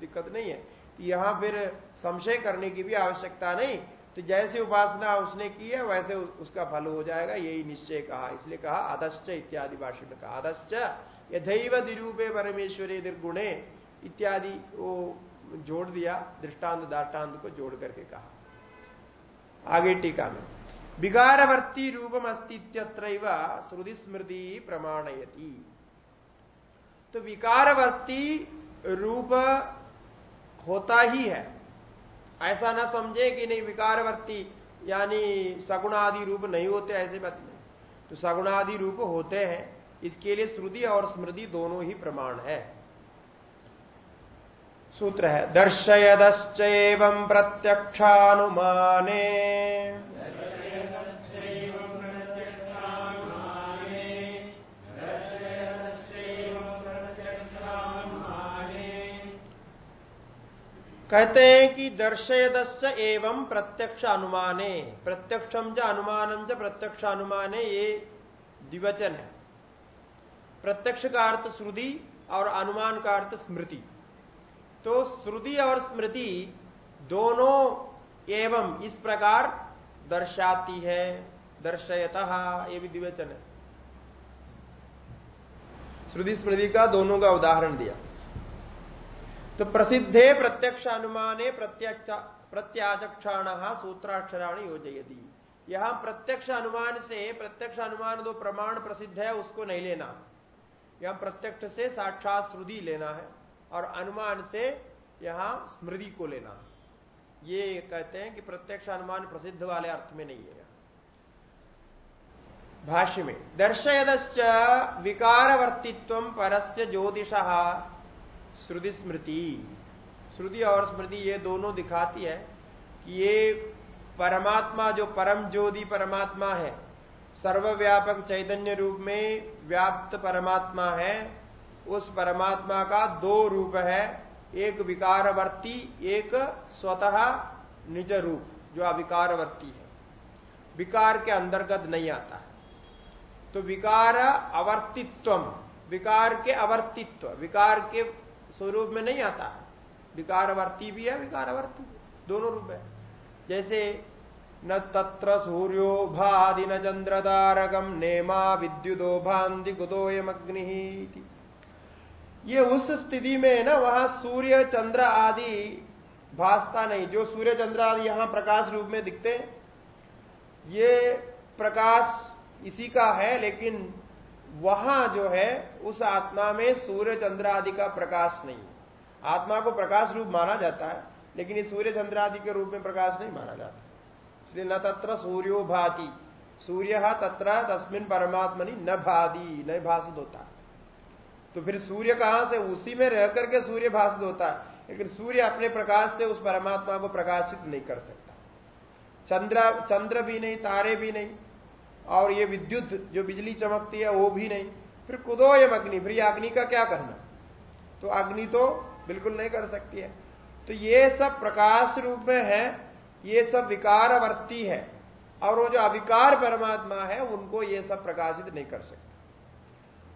दिक्कत नहीं है। तो यहाँ फिर संशय करने की भी आवश्यकता नहीं। तो जैसे उपासना उसने की है वैसे उसका फल हो जाएगा। यही निश्चय कहा। इसलिए कहा आदश्च इत्यादि भाषण में कहा आदश्च यथैव दिरूपे परमेश्वरी निर्गुणे। इत्यादि वो जोड़ दिया, दृष्टांत दाष्टान्त को जोड़ करके कहा। आगे टीका में विकारवर्ती रूपम अस्तित्यत्र श्रुति स्मृति प्रमाणयती। तो विकारवर्ती रूप होता ही है। ऐसा ना समझे कि नहीं, विकारवर्ती यानी सगुणादि रूप नहीं होते, ऐसे बात नहीं। तो सगुणादि रूप होते हैं, इसके लिए श्रुति और स्मृति दोनों ही प्रमाण है। सूत्र है दर्शयदश्च प्रत्यक्षानुमाने। कहते हैं कि दर्शयदश्च एवं प्रत्यक्ष अनुमाने प्रत्यक्षम च अनुमानम च प्रत्यक्ष अनुमाने ये द्विवचन है। प्रत्यक्ष का अर्थ श्रुति और अनुमान का अर्थ स्मृति। तो श्रुति और स्मृति दोनों एवं इस प्रकार दर्शाती है, दर्शयत, ये भी द्विवचन है। श्रुति स्मृति का दोनों का उदाहरण दिया। तो प्रसिद्धे प्रत्यक्ष अनुमाने प्रत्यक्ष, प्रत्याचक्षाण सूत्राक्षराणी योजयती। यहाँ प्रत्यक्ष अनुमान से प्रत्यक्ष अनुमान दो प्रमाण प्रसिद्ध है, उसको नहीं लेना। यहाँ प्रत्यक्ष से साक्षात श्रुति लेना है। और अनुमान से यहाँ स्मृति को लेना। ये कहते हैं कि प्रत्यक्ष अनुमान प्रसिद्ध वाले अर्थ में नहीं है। भाष्य में, दर्शयदश्च विकारवर्तित्व परस्य ज्योतिष, श्रुति स्मृति। श्रुति और स्मृति ये दोनों दिखाती है कि ये परमात्मा, जो परम ज्योति परमात्मा है, सर्वव्यापक चैतन्य रूप में व्याप्त परमात्मा है उस परमात्मा का दो रूप है, एक विकारवर्ती, एक स्वतः निज रूप, जो अविकारवर्ती है। विकार के अंतर्गत नहीं आता है। तो विकार अवर्तित्व विकार के अवर्तित्व, विकार के स्वरूप में नहीं आता है। विकारवर्ती भी है, विकारवर्ती दोनों रूप है। जैसे, न तत्र सूर्यो भादि न चंद्रदारकम नेमा विद्युदो भांति गुदोयम अग्नि ये उस स्थिति में है ना, वहाँ सूर्य, चंद्र आदि भासता नहीं। जो सूर्य, चंद्र आदि यहाँ प्रकाश रूप में दिखते ये प्रकाश इसी का है, लेकिन वहाँ जो है, उस आत्मा में सूर्य, चंद्र आदि का प्रकाश नहीं आत्मा को प्रकाश रूप माना जाता है, लेकिन ये सूर्य, चंद्र आदि के रूप में प्रकाश नहीं माना जाता। इसलिए न तत्र सूर्यो भाति, सूर्य तत्र तस्मिन परमात्मनि न भादी न भाषित होता तो फिर सूर्य कहाँ से? उसी में रह करके सूर्य भाषित होता है। लेकिन सूर्य अपने प्रकाश से उस परमात्मा को प्रकाशित नहीं कर सकता। चंद्र चंद्र भी नहीं, तारे भी नहीं, और ये विद्युत जो बिजली चमकती है, वो भी नहीं। फिर कुदो यम अग्नि, फिर अग्नि का क्या कहना? तो अग्नि तो बिल्कुल नहीं कर सकती है। तो ये सब प्रकाश रूप में है, ये सब विकारवर्ती है, और वो जो अविकार परमात्मा है, उनको ये सब प्रकाशित नहीं कर सकते।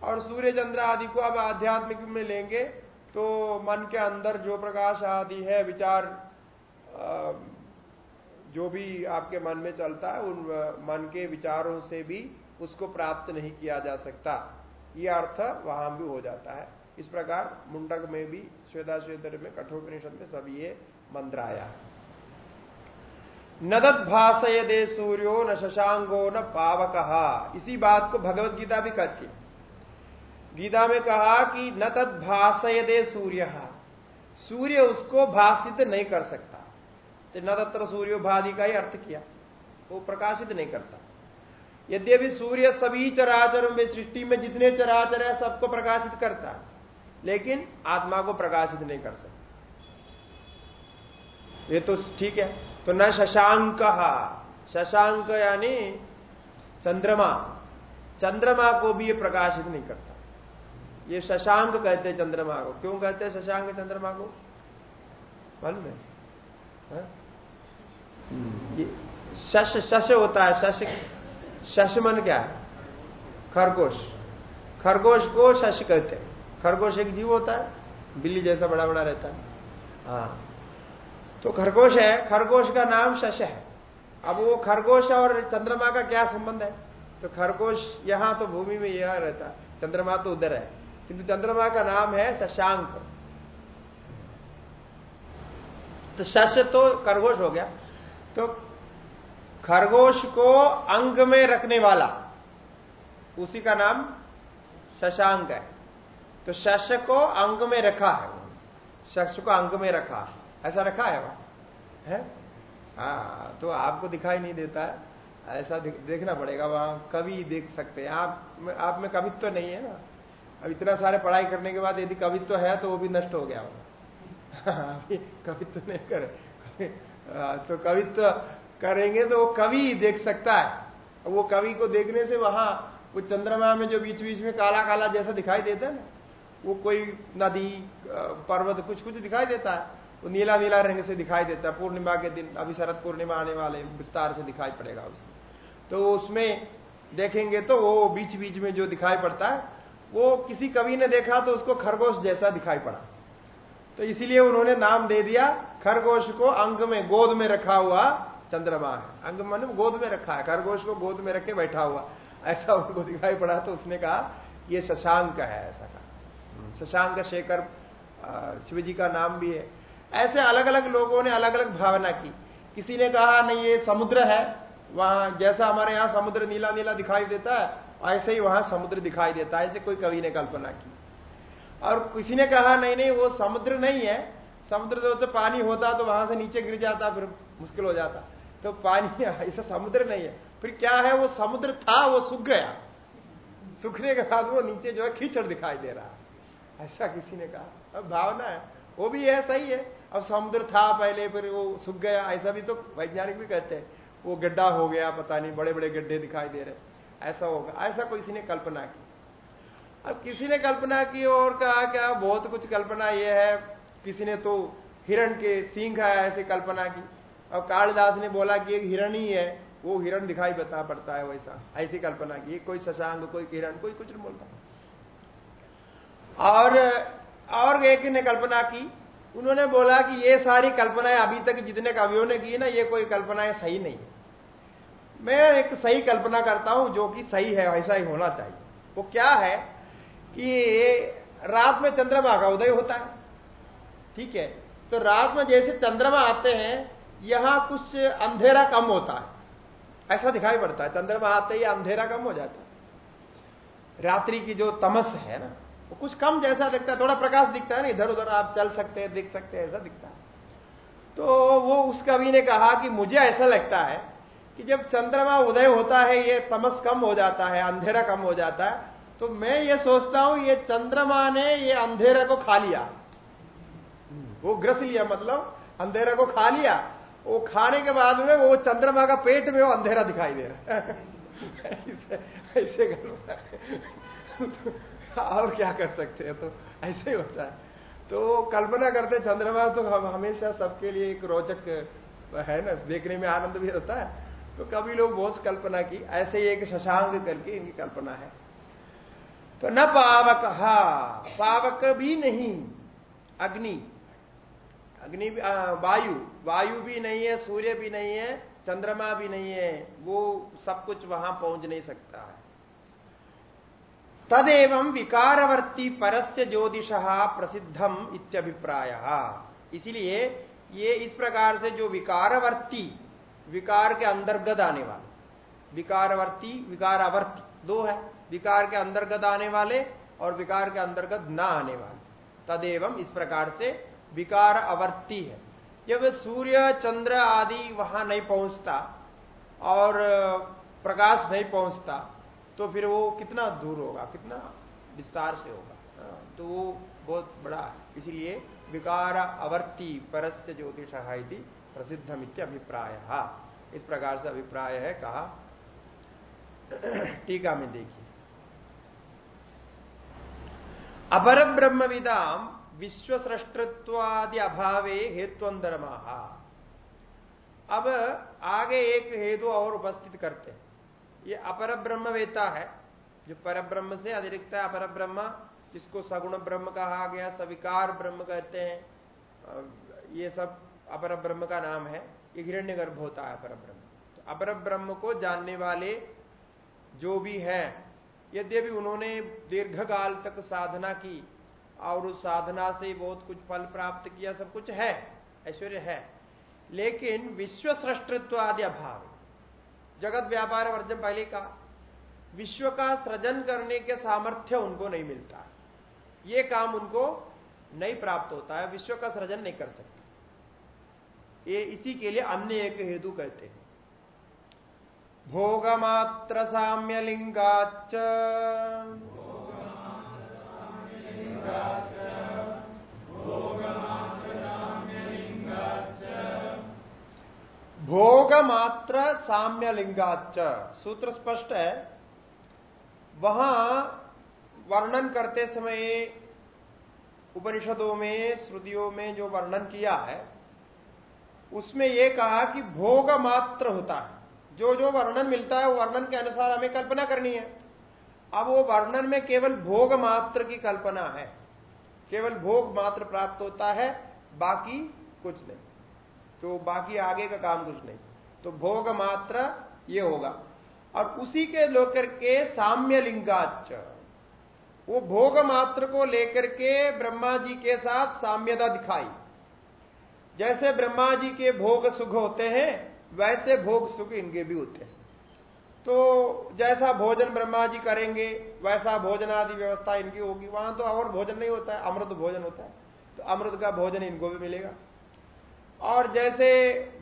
और सूर्य चंद्र आदि को अब आध्यात्मिक में लेंगे तो मन के अंदर जो प्रकाश आदि है, विचार जो भी आपके मन में चलता है, उन मन के विचारों से भी उसको प्राप्त नहीं किया जा सकता। ये अर्थ वहाँ भी हो जाता है। इस प्रकार मुंडक में भी श्वेता श्वेतर में, कठोपनिषद में सब ये मंत्र आया नदत भाषय दे सूर्यो न शशांगो न पावक। इसी बात को भगवत गीता भी कहती है। गीता में कहा कि न तद भाषय दे सूर्य। सूर्य उसको भाषित नहीं कर सकता। तो न तत्र सूर्य भादि का ही अर्थ किया। वो प्रकाशित नहीं करता। यद्यपि सूर्य सभी चराचरों में, सृष्टि में जितने चराचर है, सबको प्रकाशित करता है। लेकिन आत्मा को प्रकाशित नहीं कर सकता। ये तो ठीक है। तो न शशांक। शशांक यानी चंद्रमा। चंद्रमा को भी ये प्रकाशित नहीं करता। ये शशांक कहते चंद्रमा को। क्यों कहते हैं शशांक चंद्रमा को? मालूम है, है? शश शश होता है शश शशमन क्या है? खरगोश। खरगोश को शश कहते हैं। खरगोश एक जीव होता है बिल्ली जैसा बड़ा बड़ा रहता है। हाँ। तो खरगोश है खरगोश का नाम शश है। अब वो खरगोश और चंद्रमा का क्या संबंध है? तो खरगोश यहाँ तो भूमि में यह रहता है चंद्रमा तो उधर है। किंतु चंद्रमा का नाम है शशांक। तो शश तो खरगोश हो गया। तो खरगोश को अंग में रखने वाला, उसी का नाम शशांक है। तो शस्य को अंग में रखा है शश को अंग में रखा। ऐसा रखा है वहाँ है? हाँ तो आपको दिखाई नहीं देता। है ऐसा देखना पड़ेगा वहाँ। कवि देख सकते हैं। आप आप में कवित्व तो नहीं है ना। अब इतना सारे पढ़ाई करने के बाद यदि कवित्व तो है तो वो भी नष्ट हो गया अभी कवित्व तो नहीं करे। तो कवित्व करेंगे तो वो कवि देख सकता है। वो कवि को देखने से वहाँ वो चंद्रमा में जो बीच बीच में काला काला जैसा दिखाई देता है ना, वो कोई नदी पर्वत कुछ कुछ दिखाई देता है। वो नीला नीला रंग से दिखाई देता है। पूर्णिमा के दिन, अभी शरद पूर्णिमा आने वाले विस्तार से दिखाई पड़ेगा उसमें तो उसमें देखेंगे तो वो बीच बीच में जो दिखाई पड़ता है वो किसी कवि ने देखा तो उसको खरगोश जैसा दिखाई पड़ा। तो इसीलिए उन्होंने नाम दे दिया खरगोश को अंग में गोद में रखा हुआ चंद्रमा है। अंग मन गोद में रखा है खरगोश को गोद में रख बैठा हुआ। ऐसा उनको दिखाई पड़ा तो उसने कहा ये शशांक है ऐसा कहा। हम्म, शशांक शेखर शिव जी का नाम भी है। ऐसे अलग अलग लोगों ने अलग अलग भावना की। किसी ने कहा नहीं ये समुद्र है वहाँ जैसा हमारे यहाँ समुद्र नीला नीला दिखाई देता है ऐसे ही वहाँ समुद्र दिखाई देता है, ऐसे कोई कवि ने कल्पना की। और किसी ने कहा, नहीं नहीं, वो समुद्र नहीं है। समुद्र जो तो पानी होता तो वहाँ से नीचे गिर जाता, फिर मुश्किल हो जाता। तो पानी ऐसा समुद्र नहीं है। फिर क्या है, वो समुद्र था, वो सूख गया। सूखने के बाद वो नीचे जो है कीचड़ दिखाई दे रहा ऐसा किसी ने कहा। अब भावना है। वो भी है, सही है। अब समुद्र था पहले, फिर वो सूख गया। ऐसा भी तो वैज्ञानिक भी कहते हैं। वो गड्ढा हो गया, पता नहीं बड़े बड़े गड्ढे दिखाई दे रहे ऐसा होगा। ऐसा किसी ने कल्पना की। अब किसी ने कल्पना की और कहा क्या बहुत कुछ कल्पना यह है। किसी ने तो हिरण के सिंह है, ऐसी कल्पना की। अब कालिदास ने बोला कि एक हिरण ही है, वो हिरण दिखाई बता, पड़ता है वैसा। ऐसी कल्पना की। कोई शशांग कोई हिरण कोई कुछ नहीं बोलता। और और एक ने कल्पना की। उन्होंने बोला कि ये सारी कल्पनाएँ अभी तक जितने कवियों ने की ना, ये कोई कल्पनाएँ सही नहीं। मैं एक सही कल्पना करता हूँ जो कि सही है, ऐसा ही होना चाहिए। वो क्या है कि रात में चंद्रमा का उदय होता है, ठीक है? तो रात में जैसे चंद्रमा आते हैं, यहाँ कुछ अंधेरा कम होता है। ऐसा दिखाई पड़ता है, चंद्रमा आते ही अंधेरा कम हो जाता है। रात्रि की जो तमस है ना, वो कुछ कम जैसा दिखता है, थोड़ा प्रकाश दिखता है ना इधर उधर आप चल सकते हैं, दिख सकते हैं, ऐसा दिखता है। तो वो उस कवि ने कहा कि मुझे ऐसा लगता है कि जब चंद्रमा उदय होता है, ये तमस कम हो जाता है, अंधेरा कम हो जाता है तो मैं ये सोचता हूँ, ये चंद्रमा ने ये अंधेरा को खा लिया। वो ग्रस लिया मतलब अंधेरा को खा लिया। वो खाने के बाद में वो चंद्रमा का पेट में वो अंधेरा दिखाई दे रहा है। ऐसे ऐसे और क्या कर सकते हैं? तो ऐसे ही होता है। तो कल्पना करते चंद्रमा तो हम हमेशा सबके लिए एक रोचक है ना, देखने में आनंद भी होता है। तो कभी लोग बहुत कल्पना की, ऐसे ही एक शशांक करके इनकी कल्पना है। तो न पावक, हा, पावक भी नहीं, अग्नि। अग्नि वायु। वायु भी नहीं है, सूर्य भी नहीं है, चंद्रमा भी नहीं है, वो सब कुछ वहाँ पहुँच नहीं सकता है। तदेव विकारवर्ती परस्य ज्योतिष प्रसिद्धम इत्यभिप्राय। इसलिए ये इस प्रकार से जो विकारवर्ती विकार के अंतर्गत आने वाले। विकारवर्ती, विकारावर्ती, दो है। विकार के अंतर्गत आने वाले और विकार के अंतर्गत ना आने वाले। तदेव इस प्रकार से विकार अवर्ती है। जब सूर्य, चंद्र आदि वहाँ नहीं पहुँचता और प्रकाश नहीं पहुँचता तो फिर वो कितना दूर होगा? कितना विस्तार से होगा? तो वो बहुत बड़ा इसलिए विकार अवर्ती, परस्य ज्योतिष प्रसिद्ध मित्य अभिप्राय। इस प्रकार से अभिप्राय है, कहा, टीका में देखिए। अपर ब्रह्मविदाम विश्व सृष्टत्वादि अभावे हेत्वंदरमा अब आगे एक हेतु और उपस्थित करते हैं। ये अपर ब्रह्म वेता है, जो पर ब्रह्म से अतिरिक्त है अपर ब्रह्म जिसको सगुण ब्रह्म कहा गया, सविकार ब्रह्म कहते हैं ये सब अपर ब्रह्म का नाम है, ये हिरण्य गर्भ होता है अपर ब्रह्म तो अपर ब्रह्म को जानने वाले जो भी है, यद्यपि उन्होंने दीर्घ काल तक साधना की, और उस साधना से बहुत कुछ फल प्राप्त किया, सब कुछ है, ऐश्वर्य है। लेकिन विश्व सृष्टित्व आदि अभाव जगत व्यापार वर्जन, पहले का विश्व का सृजन करने के सामर्थ्य उनको नहीं मिलता। ये काम उनको नहीं प्राप्त होता है, विश्व का सृजन नहीं कर सकते। ये इसी के लिए अन्य एक हेतु कहते हैं। भोगमात्र साम्य लिंगाच भोग मात्र साम्य लिंगाच सूत्र स्पष्ट है। वहाँ वर्णन करते समय उपनिषदों में, श्रुतियों में जो वर्णन किया है उसमें यह कहा कि भोग मात्र होता है। जो जो वर्णन मिलता है, वो वर्णन के अनुसार हमें कल्पना करनी है। अब वो वर्णन में केवल भोग मात्र की कल्पना है। केवल भोग मात्र प्राप्त होता है, बाकी कुछ नहीं। तो बाकी आगे का काम कुछ नहीं। तो भोग मात्र ये होगा। और उसी के लेकर के साम्य लिंगाच, वो भोग मात्र को लेकर के ब्रह्मा जी के साथ साम्यता दिखाई। जैसे ब्रह्मा जी के भोग सुख होते हैं, वैसे भोग सुख इनके भी होते हैं। तो जैसा भोजन ब्रह्मा जी करेंगे, वैसा भोजन आदि व्यवस्था इनकी होगी। वहाँ तो और भोजन नहीं होता है, अमृत भोजन होता है। तो अमृत का भोजन इनको भी मिलेगा। और जैसे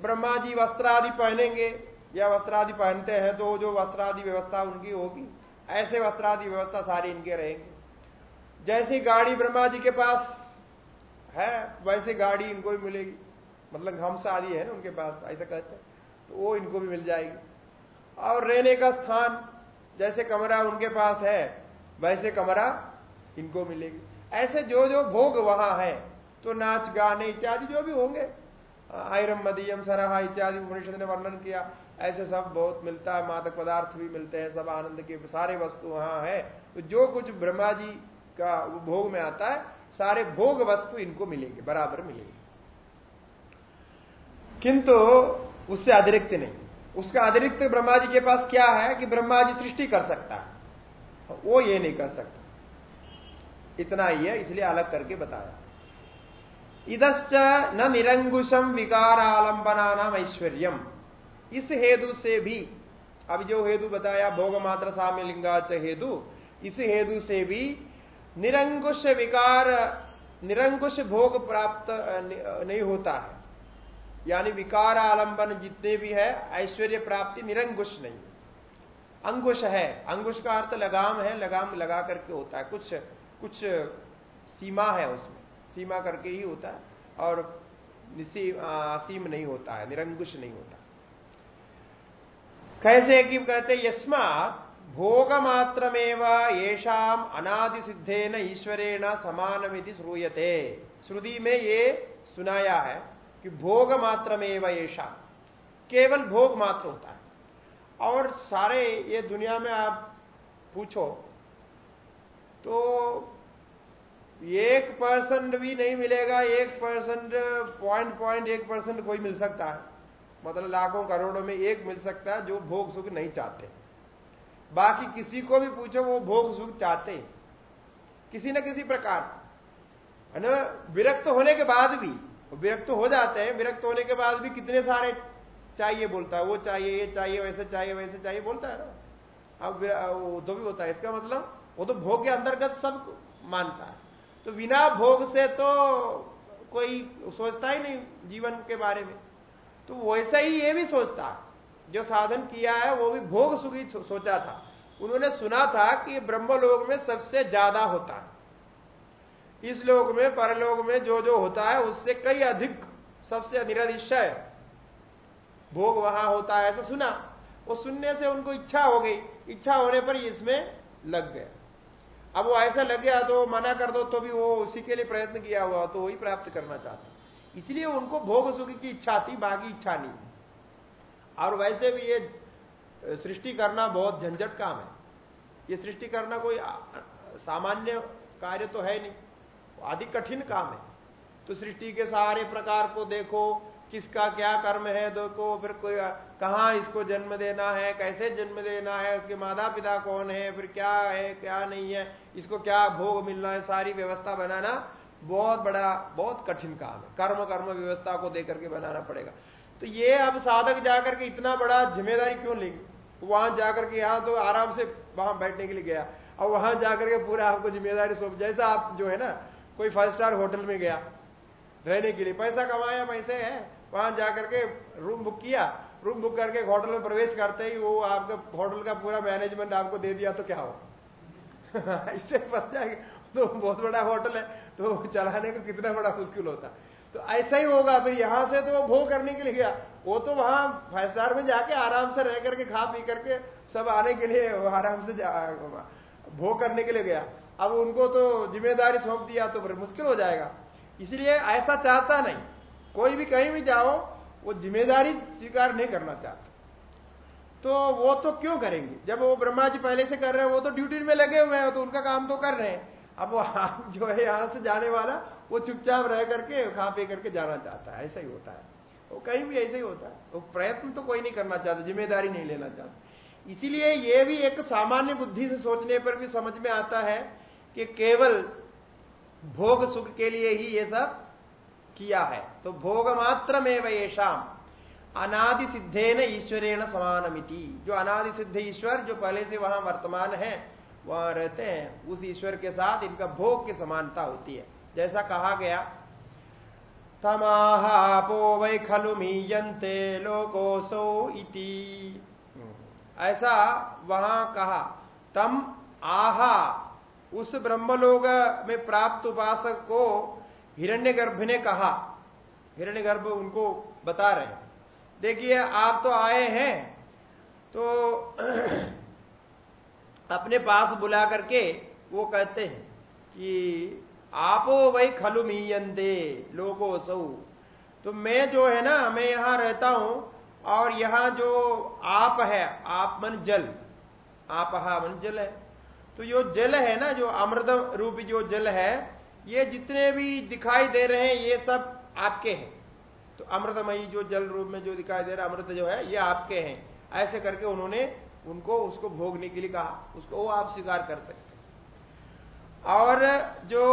ब्रह्मा जी वस्त्र आदि पहनेंगे, या वस्त्र आदि पहनते हैं तो जो वस्त्र आदि व्यवस्था उनकी होगी, ऐसे वस्त्र आदि व्यवस्था सारी इनके रहेंगे। जैसी गाड़ी ब्रह्मा जी के पास है, वैसे गाड़ी इनको भी मिलेगी। मतलब हंस आदि है ना उनके पास, ऐसा कहते हैं। तो वो इनको भी मिल जाएगी। और रहने का स्थान, जैसे कमरा उनके पास है, वैसे कमरा इनको मिलेगी। ऐसे जो जो भोग वहाँ है तो नाच, गाने इत्यादि जो भी होंगे, आयरम, मदीयम, सराहा इत्यादि उपनिषद ने वर्णन किया, ऐसे सब बहुत मिलता है, मादक पदार्थ भी मिलते हैं, सब आनंद के सारे वस्तु वहाँ है। तो जो कुछ ब्रह्मा जी का भोग में आता है, सारे भोग वस्तु इनको मिलेंगे, बराबर मिलेंगे। किंतु उससे अतिरिक्त नहीं। उसका अतिरिक्त ब्रह्मा जी के पास क्या है कि ब्रह्मा जी सृष्टि कर सकता है? वो ये नहीं कर सकता। इतना ही है, इसलिए अलग करके बताया। इदश्च न निरंकुशम विकारालंबना नाम ऐश्वर्यम इस हेतु से भी अब जो हेतु बताया, भोग मात्र साम्य हेतु, इस हेतु से भी निरंकुश विकार, निरंकुश भोग प्राप्त नहीं होता है। यानी विकार आलंबन जितने भी है, ऐश्वर्य प्राप्ति निरंकुश नहीं। अंकुश है। अंकुश का अर्थ लगाम है। लगाम लगा करके होता है। कुछ कुछ सीमा है उसमें। सीमा करके ही होता है और सीम नहीं होता है। निरंकुश नहीं होता। कैसे कि कहते यस्मात भोग मात्रमेव येषाम अनादि सिद्धेन ईश्वरेण समानमिति श्रूयते। श्रुति में ये सुनाया है। कि भोग मात्रमेव येषा केवल भोग मात्र होता है। और सारे ये दुनिया में आप पूछो तो एक परसेंट भी नहीं मिलेगा, एक परसेंट पॉइंट पॉइंट एक परसेंट कोई मिल सकता है। मतलब लाखों करोड़ों में एक मिल सकता है जो भोग सुख नहीं चाहते। बाकी किसी को भी पूछो, वो भोग सुख चाहते किसी न किसी प्रकार से। है ना? विरक्त होने के बाद भी विरक्त हो जाते हैं। विरक्त होने के बाद भी कितने सारे चाहिए बोलता है, वो चाहिए, ये चाहिए, वैसे चाहिए वैसे चाहिए बोलता है ना। अब तो भी होता है। इसका मतलब वो तो भोग के अंतर्गत सब मानता है। तो बिना भोग से तो कोई सोचता ही नहीं जीवन के बारे में। तो वैसा ही ये भी सोचता जो साधन किया है, वो भी भोग सुखी सोचा था। उन्होंने सुना था कि ब्रह्मलोक में सबसे ज़्यादा होता है। इस लोक में, परलोक में जो जो होता है, उससे कई अधिक सबसे निरधिशय भोग वहाँ होता है ऐसा सुना। वो सुनने से उनको इच्छा हो गई। इच्छा होने पर इसमें लग गए। अब वो ऐसा लग गया तो मना कर दो तो भी वो उसी के लिए प्रयत्न किया हुआ तो वही प्राप्त करना चाहता इसलिए उनको भोग सुख की इच्छा थी, बाकी इच्छा नहीं। और वैसे भी ये सृष्टि करना बहुत झंझट काम है। ये सृष्टि करना कोई सामान्य कार्य तो है नहीं। अधिक कठिन काम है। तो सृष्टि के सारे प्रकार को देखो, किसका क्या कर्म है, देखो, फिर कोई, कहा इसको जन्म देना है, कैसे जन्म देना है, उसके माता पिता कौन है, फिर क्या है, क्या नहीं है, इसको क्या भोग मिलना है, सारी व्यवस्था बनाना बहुत बड़ा, बहुत कठिन काम है। कर्म कर्म व्यवस्था को देकर के बनाना पड़ेगा। तो ये अब साधक जाकर के इतना बड़ा ज़िम्मेदारी क्यों लेंगे? वहाँ जाकर के यहाँ तो आराम से वहाँ बैठने के लिए गया। और वहाँ जाकर के पूरा आपको ज़िम्मेदारी सौंप, जैसा आप जो है ना कोई फाइव स्टार होटल में गया, रहने के लिए। पैसा कमाया, पैसे है। वहाँ जाकर के रूम बुक किया। रूम बुक करके होटल में प्रवेश करते ही वो आपका होटल का पूरा मैनेजमेंट आपको दे दिया तो क्या हो? इससे फंस जाएगी। तो बहुत बड़ा होटल है तो चलाने को कितना बड़ा मुश्किल होता। तो ऐसा ही होगा। फिर यहाँ से तो वो भोग करने के लिए गया। वो तो वहाँ फाइव स्टार में जाके आराम से रह करके खा पी करके सब आने के लिए आराम से भोग करने के लिए गया। अब उनको तो ज़िम्मेदारी सौंप दिया तो फिर मुश्किल हो जाएगा। इसलिए ऐसा चाहता नहीं। कोई भी कहीं भी जाओ, वो ज़िम्मेदारी स्वीकार नहीं करना चाहता। तो वो तो क्यों करेंगे? जब वो ब्रह्मा जी पहले से कर रहे हैं, वो तो ड्यूटी में लगे हुए हैं तो उनका काम तो कर रहे हैं। अब वो जो है, यहाँ से जाने वाला, वो चुपचाप रह करके खा पी करके जाना चाहता है। ऐसा ही होता है। वो कहीं भी ऐसा ही होता है। वो प्रयत्न तो कोई नहीं करना चाहता, ज़िम्मेदारी नहीं लेना चाहता। इसीलिए ये भी एक सामान्य बुद्धि से सोचने पर भी समझ में आता है कि केवल भोग सुख के लिए ही ये सब किया है। तो भोग मात्र में ये शाम अनादि सिद्धेन ईश्वरेण समानमिति। जो अनादि सिद्ध ईश्वर जो पहले से वहाँ वर्तमान है, वहाँ रहते हैं, उस ईश्वर के साथ इनका भोग की समानता होती है। जैसा कहा गया तमाहापो वै खलु मीयंते लोकोसो इति। ऐसा वहाँ कहा, तम आहा उस ब्रह्मलोक में प्राप्त उपासक को हिरण्यगर्भ ने कहा। हिरण्यगर्भ उनको बता रहे देखिए, आप तो आए हैं तो अपने पास बुला करके वो कहते हैं कि आपो वही खलु मीयंदे लोगो सऊ तो मैं जो है ना, मैं यहाँ रहता हूँ और यहाँ जो आप है, आप मन जल। आप मन जल है। तो जो जल है ना, जो अमृत रूपी जो जल है, ये जितने भी दिखाई दे रहे हैं, ये सब आपके हैं। तो अमृतमयी जो जल रूप में जो दिखाई दे रहा अमृत जो है, ये आपके हैं। ऐसे करके उन्होंने उनको उसको भोगने के लिए कहा, उसको वो आप स्वीकार कर सकते और जो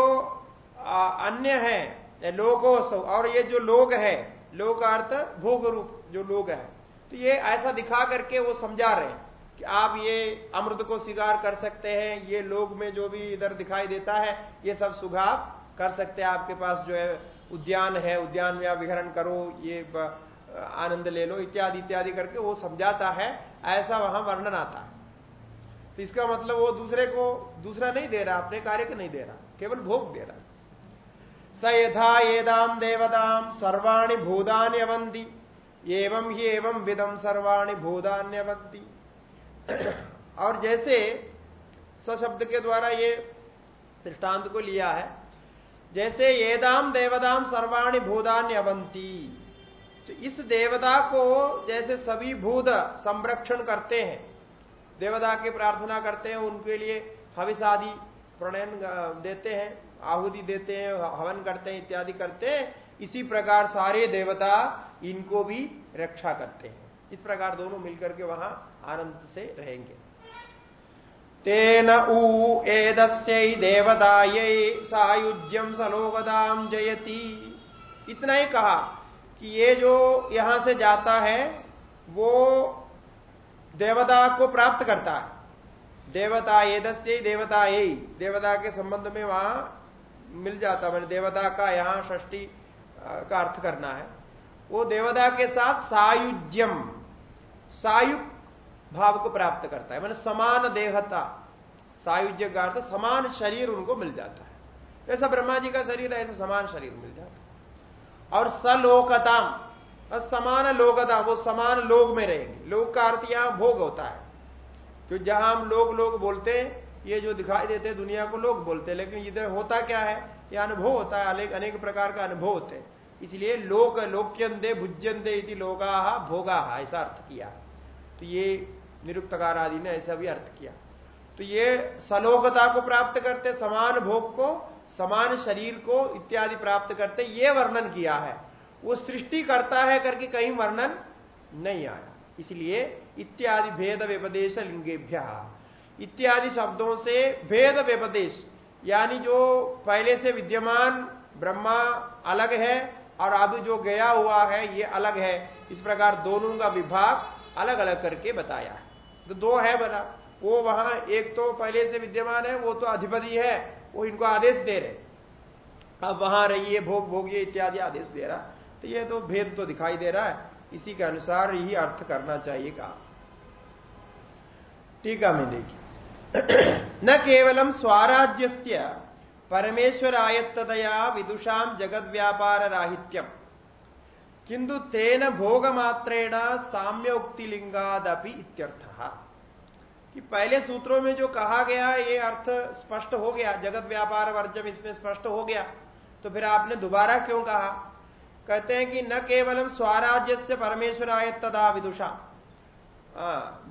अन्य है लोगोत्सव और ये जो लोग है, लोग अर्थ भोग रूप जो लोग है तो ये ऐसा दिखा करके वो समझा रहे हैं। कि आप ये अमृत को स्वीकार कर सकते हैं, ये लोग में जो भी इधर दिखाई देता है, ये सब सुघाव कर सकते हैं। आपके पास जो है, उद्यान है, उद्यान में आप विहरण करो, ये आनंद ले लो, इत्यादि इत्यादि करके वो समझाता है, ऐसा वहाँ वर्णन आता है। तो इसका मतलब वो दूसरे को दूसरा नहीं दे रहा, अपने कार्य को नहीं दे रहा, केवल भोग दे रहा स यथा एदाम देवताम सर्वाणी भूतान्यवंती एवं ही एवं विदम सर्वाणी भूतान्यवंती और जैसे सशब्द के द्वारा ये दृष्टांत को लिया है, जैसे एदाम देवदाम सर्वाणी भूतान्यवंती तो इस देवता को जैसे सभी भूत संरक्षण करते हैं, देवता की प्रार्थना करते हैं, उनके लिए हविष आदि प्रणयन देते हैं, आहुति देते हैं, हवन करते हैं, इत्यादि करते हैं, इसी प्रकार सारे देवता इनको भी रक्षा करते हैं। इस प्रकार दोनों मिलकर के वहाँ आनंद से रहेंगे। तेन ऊ एदस्य देवताय सायुज्यम सलोकदाम जयती। इतना ही कहा कि ये जो यहाँ से जाता है, वो देवता को प्राप्त करता है। देवता एदस्य देवता ये देवता के संबंध में वहाँ मिल जाता, मैंने देवता का यहाँ षष्टि का अर्थ करना है। वो देवता के साथ सायुज्यम सायुक भाव को प्राप्त करता है। मैंने समान देहता सायुज्य का अर्थ समान शरीर उनको मिल जाता है। जैसा ब्रह्मा जी का शरीर है, ऐसा समान शरीर मिल जाता है। और सलोकताम समान लोकता, वो समान लोग में रहेंगे। लोग का अर्थ यहाँ भोग होता है। तो जहाँ हम लोग लोग बोलते हैं, ये जो दिखाई देते हैं दुनिया को, लोग बोलते हैं, लेकिन इधर होता क्या है? यह अनुभव होता है, अनेक अनेक प्रकार का अनुभव होते हैं। इसलिए लोक लोक्यंदे भुज्यंदे इति लोगा भोगा, ऐसा अर्थ किया। तो ये निरुक्तकार आदि ने ऐसा भी अर्थ किया। तो ये सलोकता को प्राप्त करते, समान भोग को, समान शरीर को इत्यादि प्राप्त करते, ये वर्णन किया है। वो सृष्टि करता है करके कहीं वर्णन नहीं आया। इसलिए इत्यादि भेद व्यपदेश लिंगेभ्य। इत्यादि शब्दों से भेद व्यपदेश, यानी जो पहले से विद्यमान ब्रह्मा अलग है और अब जो गया हुआ है, ये अलग है। इस प्रकार दोनों का विभाग अलग अलग करके बताया है। तो दो है बना। वो वहाँ एक तो पहले से विद्यमान है, वो तो अधिपति है, वो इनको आदेश दे रहे अब वहाँ रहिए, भोग भोगिए इत्यादि आदेश दे रहा। तो ये तो भेद तो दिखाई दे रहा है। इसी के अनुसार ही अर्थ करना चाहिए कहा। टीका में देखिए। न केवलम स्वराज्य परमेश्वरायत्तया विदुषाम जगत व्यापार राहित्यम किंतु तेन भोग मात्रेण साम्य उक्ति लिंगादपि इत्यर्थ। कि पहले सूत्रों में जो कहा गया, ये अर्थ स्पष्ट हो गया, जगत व्यापार वर्जम इसमें स्पष्ट हो गया तो फिर आपने दोबारा क्यों कहा? कहते हैं कि न केवलम स्वराज्य से परमेश्वर आय तदा विदुषा।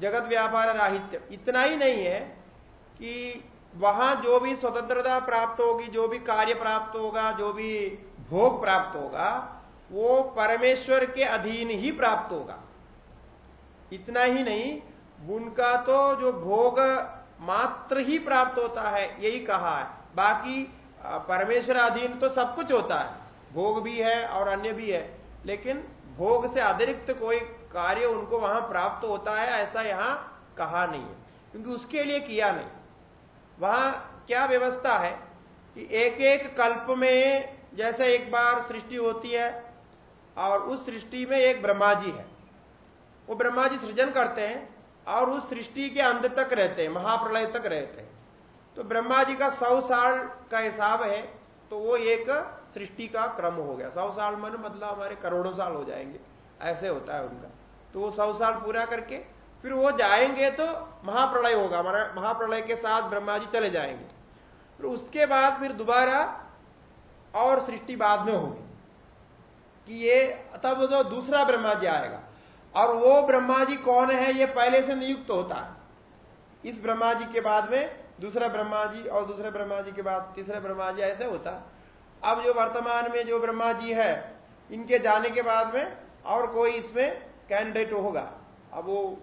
जगत व्यापार राहित्य। इतना ही नहीं है कि वहाँ जो भी स्वतंत्रता प्राप्त होगी, जो भी कार्य प्राप्त होगा, जो भी भोग प्राप्त होगा वो परमेश्वर के अधीन ही प्राप्त होगा। इतना ही नहीं, उनका तो जो भोग मात्र ही प्राप्त होता है, यही कहा है। बाकी परमेश्वर अधीन तो सब कुछ होता है। भोग भी है और अन्य भी है, लेकिन भोग से अतिरिक्त कोई कार्य उनको वहाँ प्राप्त होता है, ऐसा यहाँ कहा नहीं है। क्योंकि उसके लिए किया नहीं। वहाँ क्या व्यवस्था है कि एक एक कल्प में जैसे एक बार सृष्टि होती है और उस सृष्टि में एक ब्रह्मा जी है। वो ब्रह्मा जी सृजन करते हैं और उस सृष्टि के अंत तक रहते हैं, महाप्रलय तक रहते हैं। तो ब्रह्मा जी का सौ साल का हिसाब है तो वो एक सृष्टि का क्रम हो गया। सौ साल मन मतलब हमारे करोड़ों साल हो जाएँगे, ऐसे होता है उनका। तो वो सौ साल पूरा करके फिर वो जाएँगे तो महाप्रलय होगा, हमारा महाप्रलय के साथ ब्रह्मा जी चले जाएँगे। फिर उसके बाद फिर दोबारा और सृष्टि बाद में होगी। कि ये तब जो दूसरा ब्रह्मा जी आएगा। और वो ब्रह्मा जी कौन है, ये पहले से नियुक्त होता है। इस ब्रह्मा जी के बाद में दूसरा ब्रह्मा जी और दूसरे ब्रह्मा जी के बाद तीसरे ब्रह्मा जी ऐसे होता। अब जो वर्तमान में जो ब्रह्मा जी है, इनके जाने के बाद में और कोई इसमें कैंडिडेट होगा। अब वो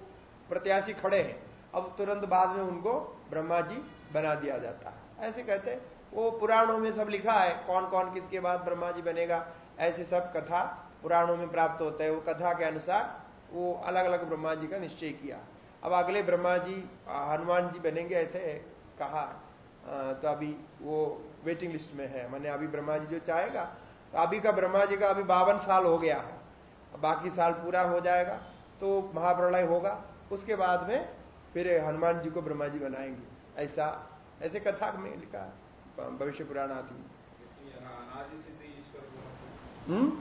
प्रत्याशी खड़े हैं। अब तुरंत बाद में उनको ब्रह्मा जी बना दिया जाता है। ऐसे कहते हैं। वो पुराणों में सब लिखा है कौन कौन किसके बाद ब्रह्मा जी बनेगा ऐसे सब कथा पुराणों में प्राप्त होता है। वो कथा के अनुसार वो अलग अलग ब्रह्मा जी का निश्चय किया। अब अगले ब्रह्मा जी हनुमान जी बनेंगे ऐसे कहा तो अभी वो वेटिंग लिस्ट में है। मैंने अभी ब्रह्मा जी जो चाहेगा तो अभी का ब्रह्मा जी का अभी बावन साल हो गया है। बाकी साल पूरा हो जाएगा तो महाप्रलय होगा। उसके बाद में फिर हनुमान जी को ब्रह्मा जी बनाएँगे। ऐसा, ऐसे कथा में लिखा, भविष्य पुराण आदि हम्म?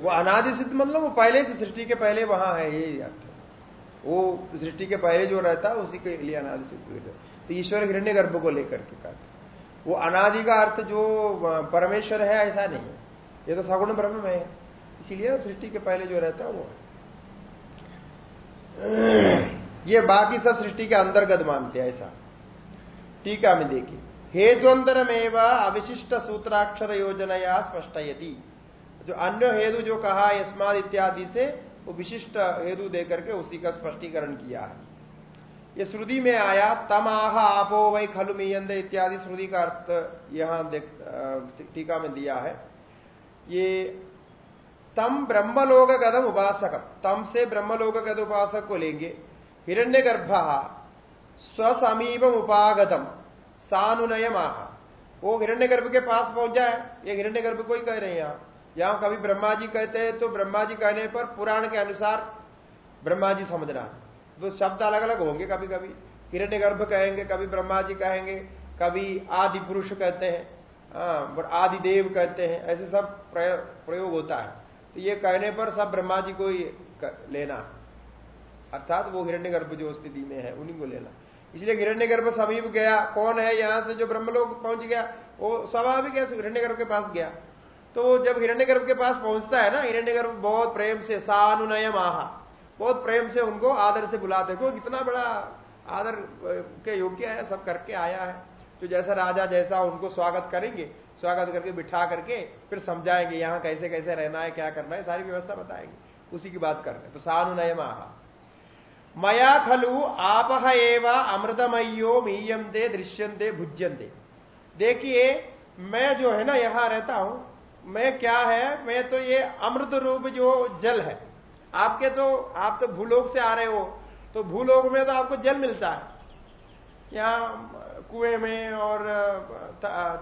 वो अनादि सिद्ध मतलब वो पहले से सृष्टि के पहले वहाँ है ये अर्थ वो सृष्टि के पहले जो रहता है उसी के लिए अनादि सिद्ध तो ईश्वर हिरण्य गर्भ को लेकर के कहते वो अनादि का अर्थ जो परमेश्वर है ऐसा नहीं है। ये तो सगुण ब्रह्म में है। इसीलिए सृष्टि के पहले जो रहता है वो है। ये बाकी सब सृष्टि के अंतर्गत मानते हैं ऐसा। टीका में देखिए। हेतुअंतरम एवं अविशिष्ट सूत्राक्षर योजना या स्पष्ट यदि जो अन्य हेतु जो कहा, यस्माद इत्यादि से, वो विशिष्ट हेतु देकर के उसी का स्पष्टीकरण किया है। ये श्रुति में आया तम आह आपो वही खलु मीयंद इत्यादि श्रुति का अर्थ यहाँ टीका में दिया है। ये तम ब्रह्मलोक गदम उपासक तम से ब्रह्मलोक गद उपासक को लेंगे। हिरण्य गर्भ स्वसमीप उपागतम सानुनय माह वो हिरण्य गर्भ के पास पहुँच जाए। ये हिरण्य गर्भ को ही कह रहे हैं यहाँ। यहाँ कभी ब्रह्मा जी कहते हैं तो ब्रह्मा जी कहने पर पुराण के अनुसार ब्रह्मा जी समझना। तो शब्द अलग अलग होंगे कभी कभी हिरण्य गर्भ कहेंगे कभी ब्रह्मा जी कहेंगे कभी आदि पुरुष कहते हैं। हाँ, आदि देव कहते हैं। ऐसे सब प्रयोग होता है। तो ये कहने पर सब ब्रह्मा जी को ही लेना। अर्थात वो हिरण्यगर्भ जो स्थिति में है उन्हीं को लेना। इसलिए हिरण्यगर्भ समीप गया। कौन है यहाँ से जो ब्रह्मलोक पहुँच गया? वो स्वाभाविक है हिरण्यगर्भ के पास गया। तो जब हिरण्य गर्भ के पास पहुँचता है ना, हिरण्यगर्भ बहुत प्रेम से सानुनय आहा। बहुत प्रेम से उनको आदर से बुलाते को इतना बड़ा आदर के योग्य है, सब करके आया है। तो जैसा राजा जैसा उनको स्वागत करेंगे, स्वागत करके बिठा करके फिर समझाएँगे, यहाँ कैसे कैसे रहना है, क्या करना है, सारी व्यवस्था बताएँगे। उसी की बात कर रहे हैं। तो सानुनय महा मया खलु आप एवं अमृतमयो मीयंते दृश्यंते भुज्यंते देखिए, मैं जो है ना यहाँ रहता हूँ, मैं क्या है, मैं तो ये अमृत रूप जो जल है, आपके तो आप तो भूलोक से आ रहे हो तो भूलोक में तो आपको जल मिलता है। यहाँ कुएँ में और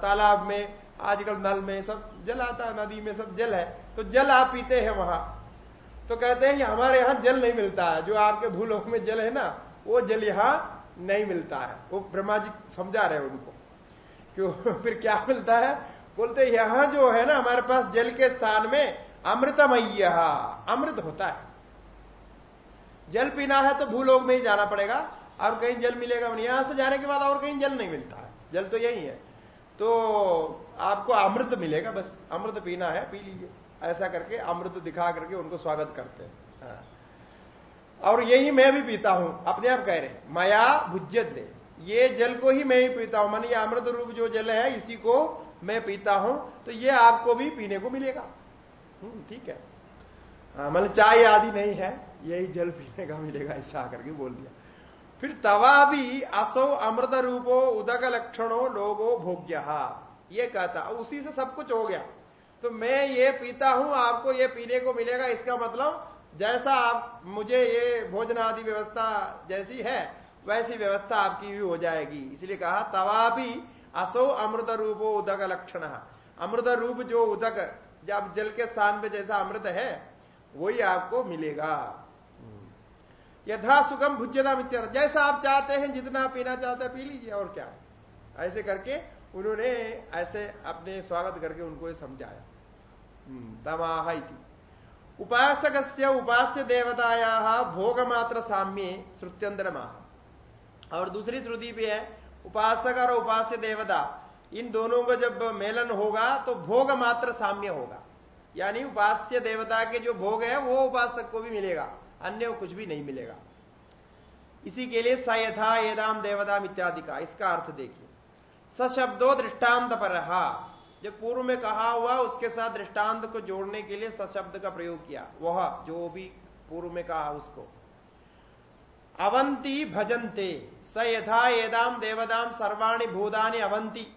तालाब में, आजकल नल में सब जल आता है, नदी में सब जल है तो जल आप पीते हैं वहाँ। तो कहते हैं कि हमारे यहाँ जल नहीं मिलता है। जो आपके भूलोक में जल है ना, वो जल यहाँ नहीं मिलता है। वो ब्रह्मा जी समझा रहे हैं उनको। क्यों? फिर क्या मिलता है? बोलते यहाँ जो है ना, हमारे पास जल के स्थान में अमृतमय अमृत होता है। जल पीना है तो भूलोक में ही जाना पड़ेगा। और कहीं जल मिलेगा नहीं। यहाँ से जाने के बाद और कहीं जल नहीं मिलता है। जल तो यही है। तो आपको अमृत मिलेगा बस। अमृत पीना है, पी लीजिए। ऐसा करके अमृत दिखा करके उनको स्वागत करते हैं। हाँ। और यही मैं भी पीता हूँ। अपने आप कह रहे मया भुज्यत दे। ये जल को ही मैं ही पीता हूँ। मान ये अमृत रूप जो जल है इसी को मैं पीता हूँ तो ये आपको भी पीने को मिलेगा। हम्म, ठीक है। हाँ, मतलब चाय आदि नहीं है यही जल पीने का मिलेगा ऐसा करके बोल दिया। फिर तवा भी असो अमृत रूपो उदक लक्षणों लोगो भोग्य। ये कहता उसी से सब कुछ हो गया। तो मैं ये पीता हूँ, आपको ये पीने को मिलेगा। इसका मतलब जैसा आप, मुझे ये भोजन आदि व्यवस्था जैसी है, वैसी व्यवस्था आपकी भी हो जाएगी। इसलिए कहा तवा भी असो अमृत रूपो उदक लक्षण। अमृत रूप जो उदक, जब जल के स्थान पे जैसा अमृत है, वही आपको मिलेगा। यथा सुगम भुज्यता मित्र जैसा आप चाहते हैं, जितना पीना चाहते हैं, पी लीजिए, और क्या? ऐसे करके उन्होंने ऐसे अपने स्वागत करके उनको समझाया। हम्म, तमाह उपासक उपास्य देवताया भोगमात्र साम्य श्रुत्यंतर माह और दूसरी श्रुति भी है उपासक और उपास्य देवता इन दोनों का जब मेलन होगा तो भोग मात्र साम्य होगा। यानी उपास्य देवता के जो भोग है वो उपासक को भी मिलेगा अन्य कुछ भी नहीं मिलेगा। इसी के लिए सयथा एदाम देवदाम इत्यादि का इसका अर्थ देखिए। सशब्दो दृष्टांत पर रहा। जो पूर्व में कहा हुआ, उसके साथ दृष्टांत को जोड़ने के लिए सशब्द का प्रयोग किया। वह, जो भी पूर्व में कहा उसको, अवंती भजनते, स यथा एदाम देवदाम सर्वाणी भूदानी अवंती।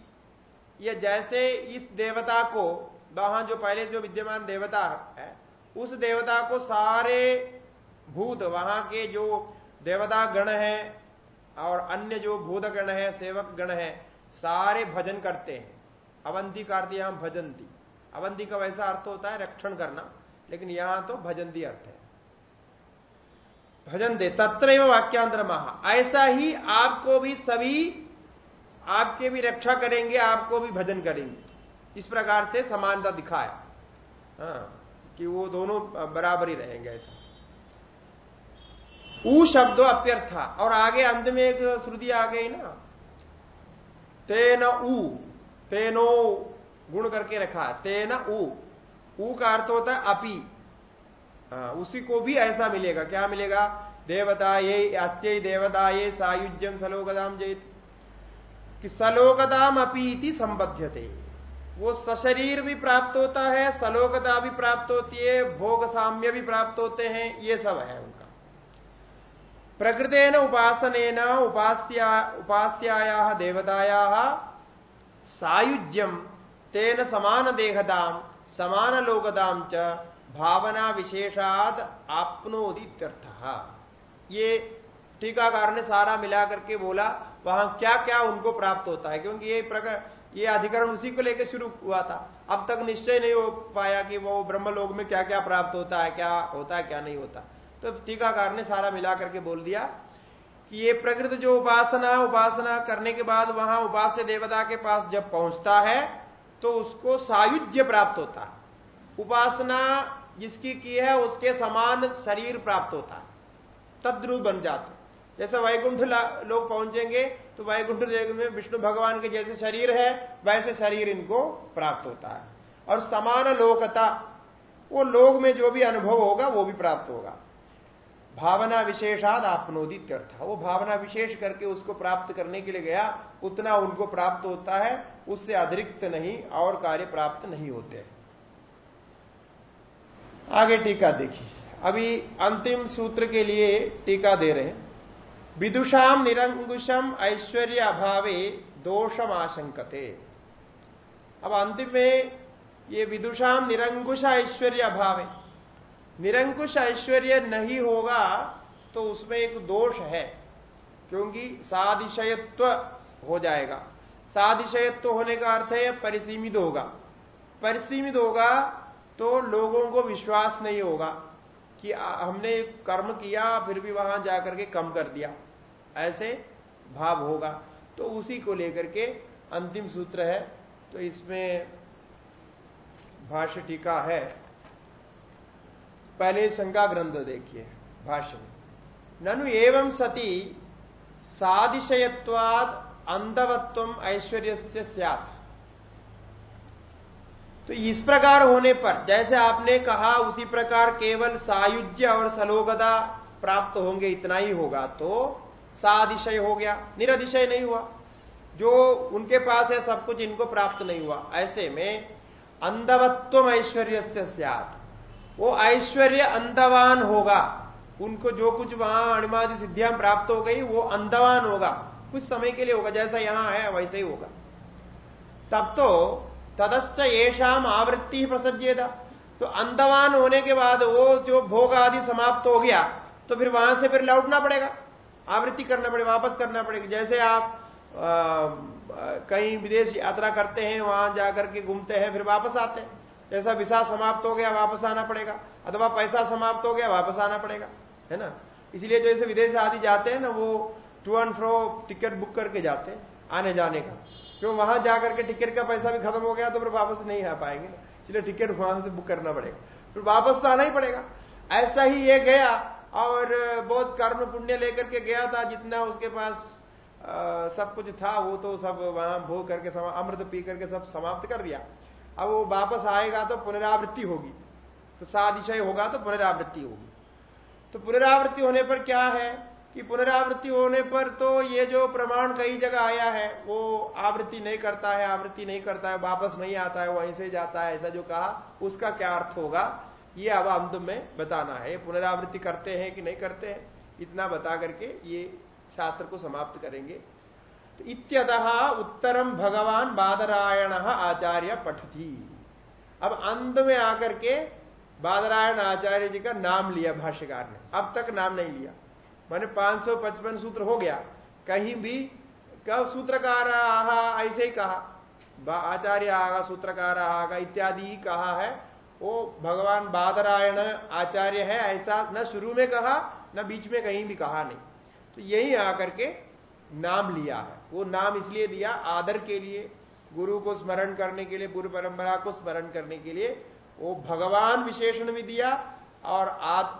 ये जैसे इस देवता को, वहाँ जो पहले जो विद्यमान देवता है, उस देवता को सारे भूत, वहाँ के जो देवता गण है और अन्य जो भूत गण है सेवक गण है सारे भजन करते हैं। अवंती का अर्थ यहाँ भजंती। अवंती का वैसा अर्थ होता है रक्षण करना लेकिन यहाँ तो भजंती अर्थ है। भजन दे तत्र वाक्यांतर महा ऐसा ही आपको भी सभी आपके भी रक्षा करेंगे आपको भी भजन करेंगे। इस प्रकार से समानता दिखाया। हाँ, कि वो दोनों बराबर ही रहेंगे ऐसा। ऊ शब्दों अप्यर्था। और आगे अंत में एक श्रुति आ गई ना। तेन ऊ तेनो गुण करके रखा, तेन ऊ ऊ का अर्थ होता है अपी। उसी को भी ऐसा मिलेगा। क्या मिलेगा? देवता ये अस्य देवता ये सायुज्यम सलोकदाम जय कि सलोकदाम अपीति संबद्ध वो सशरीर भी प्राप्त होता है, सलोकता भी प्राप्त होती है भोग साम्य भी प्राप्त होते हैं, ये सब है उनका। प्रकृतेन उपासन उपास्या देवताया सायुज्यम तेन समान देहदाम समान लोकदाम च भावना विशेषाद आपनोदित्यर्थ ये टीकाकार ने सारा मिला करके बोला, वहाँ क्या क्या उनको प्राप्त होता है? क्योंकि ये प्रकार ये अधिकरण उसी को लेकर शुरू हुआ था। अब तक निश्चय नहीं हो पाया कि वो ब्रह्मलोक में क्या क्या प्राप्त होता है, क्या होता है, क्या नहीं होता। तो टीकाकार ने सारा मिला करके बोल दिया कि ये प्रकृत जो उपासना उपासना करने के बाद वहाँ उपास्य देवता के पास जब पहुँचता है तो उसको सायुज्य प्राप्त होता है। उपासना जिसकी की है, उसके समान शरीर प्राप्त होता है। तद्रूप बन जाते जैसे वैकुंठ लोग पहुँचेंगे तो वैकुंठ में विष्णु भगवान के जैसे शरीर है, वैसे शरीर इनको प्राप्त होता है। और समान लोकता, वो लोग में जो भी अनुभव होगा, वो भी प्राप्त होगा। भावना विशेषाद आपनोदित अर्थ वो भावना विशेष करके उसको प्राप्त करने के लिए गया, उतना उनको प्राप्त होता है, उससे अतिरिक्त नहीं, और कार्य प्राप्त नहीं होते। आगे टीका देखिए। अभी अंतिम सूत्र के लिए टीका दे रहे हैं। विदुषाम निरंकुशम ऐश्वर्य अभावे दोषम आशंकते अब अंतिम में ये विदुषाम निरंकुश ऐश्वर्य अभाव निरंकुश ऐश्वर्य नहीं होगा तो उसमें एक दोष है, क्योंकि सादिशयत्व हो जाएगा। सादिशयत्व होने का अर्थ है परिसीमित होगा। परिसीमित होगा तो लोगों को विश्वास नहीं होगा कि हमने कर्म किया, फिर भी वहाँ जाकर के कम कर दिया। ऐसे भाव होगा। तो उसी को लेकर के अंतिम सूत्र है तो इसमें भाष्य टीका है। पहले शंका ग्रंथ देखिए, भाष्य में। ननु एवं सती सादिशयत्वाद अंधवत्व ऐश्वर्य से तो इस प्रकार होने पर, जैसे आपने कहा, उसी प्रकार केवल सायुज्य और सलोगता प्राप्त होंगे, इतना ही होगा तो सादिशय हो गया, निरधिशय नहीं हुआ। जो उनके पास है, सब कुछ इनको प्राप्त नहीं हुआ। ऐसे में अंधवत्व ऐश्वर्य से वो ऐश्वर्य अंधवान होगा। उनको जो कुछ वहाँ अणिमादि सिद्धियाँ प्राप्त हो गई वो अंधवान होगा। कुछ समय के लिए होगा जैसा यहाँ है वैसे ही होगा। तब तो तदश्च येषाम आवृत्ति ही था तो अंधवान होने के बाद वो जो भोग आदि समाप्त हो गया तो फिर वहाँ से फिर लौटना पड़ेगा। आवृत्ति करना पड़ेगा वापस करना पड़ेगा। जैसे आप आ, कहीं विदेश यात्रा करते हैं वहाँ जाकर के घूमते हैं फिर वापस आते हैं। जैसा विसा समाप्त हो गया वापस आना पड़ेगा। अथवा पैसा समाप्त हो गया वापस आना पड़ेगा। है ना? इसलिए जैसे विदेश आदि जाते हैं ना वो to and fro ticket book करके जाते हैं आने जाने का। क्यों? वहाँ जाकर के टिकट का पैसा भी खत्म हो गया तो फिर वापस नहीं आ पाएँगे। इसलिए टिकट वहाँ से बुक करना पड़ेगा। फिर वापस तो आना ही पड़ेगा। ऐसा ही ये गया और बहुत कर्म पुण्य लेकर के गया था जितना उसके पास आ, सब कुछ था वो तो सब वहाँ भोग करके अमृत पी करके सब समाप्त कर दिया। अब वो वापस आएगा तो पुनरावृत्ति होगी। तो सादिशय होगा तो पुनरावृत्ति होगी। तो पुनरावृत्ति होने पर क्या है कि पुनरावृत्ति होने पर तो ये जो प्रमाण कई जगह आया है, वो आवृत्ति नहीं करता है, आवृत्ति नहीं करता है, वापस नहीं आता है वहीं से जाता है, ऐसा जो कहा, उसका क्या अर्थ होगा? ये अब अंत में बताना है। पुनरावृत्ति करते हैं कि नहीं करते हैं? इतना बता करके ये शास्त्र को समाप्त करेंगे। इत्यतः उत्तरम भगवान बादरायण आचार्य पठती। अब अंत में आकर के बादरायण आचार्य जी का नाम लिया भाष्यकार ने। अब तक नाम नहीं लिया। मैंने 555 सूत्र हो गया। कहीं भी कब सूत्रकार ऐसे ही कहा। आचार्य आगा सूत्रकार आगा इत्यादि कहा है। वो भगवान बादरायण आचार्य है, ऐसा न शुरू में कहा, न बीच में कहीं भी कहा नहीं। तो यही आकर के नाम लिया है। वो नाम इसलिए दिया आदर के लिए, गुरु को स्मरण करने के लिए, गुरु परंपरा को स्मरण करने के लिए, वो भगवान विशेषण भी दिया और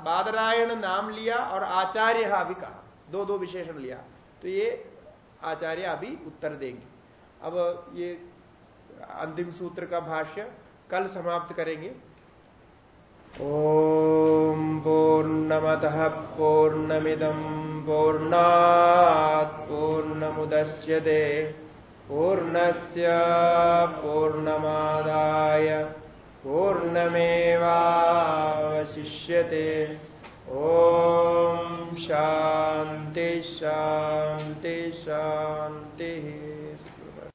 बादरायण नाम लिया और आचार्य अभी कहा। दो दो विशेषण लिया। तो ये आचार्य अभी उत्तर देंगे। अब ये अंतिम सूत्र का भाष्य कल समाप्त करेंगे। ओम पूर्णमत पूर्णमिदम पूर्णात् पूर्णमुदश्यते पूर्णस्य पूर्णमादाय पूर्णमेवावशिष्यते ॐ शान्ति शान्ति शान्ति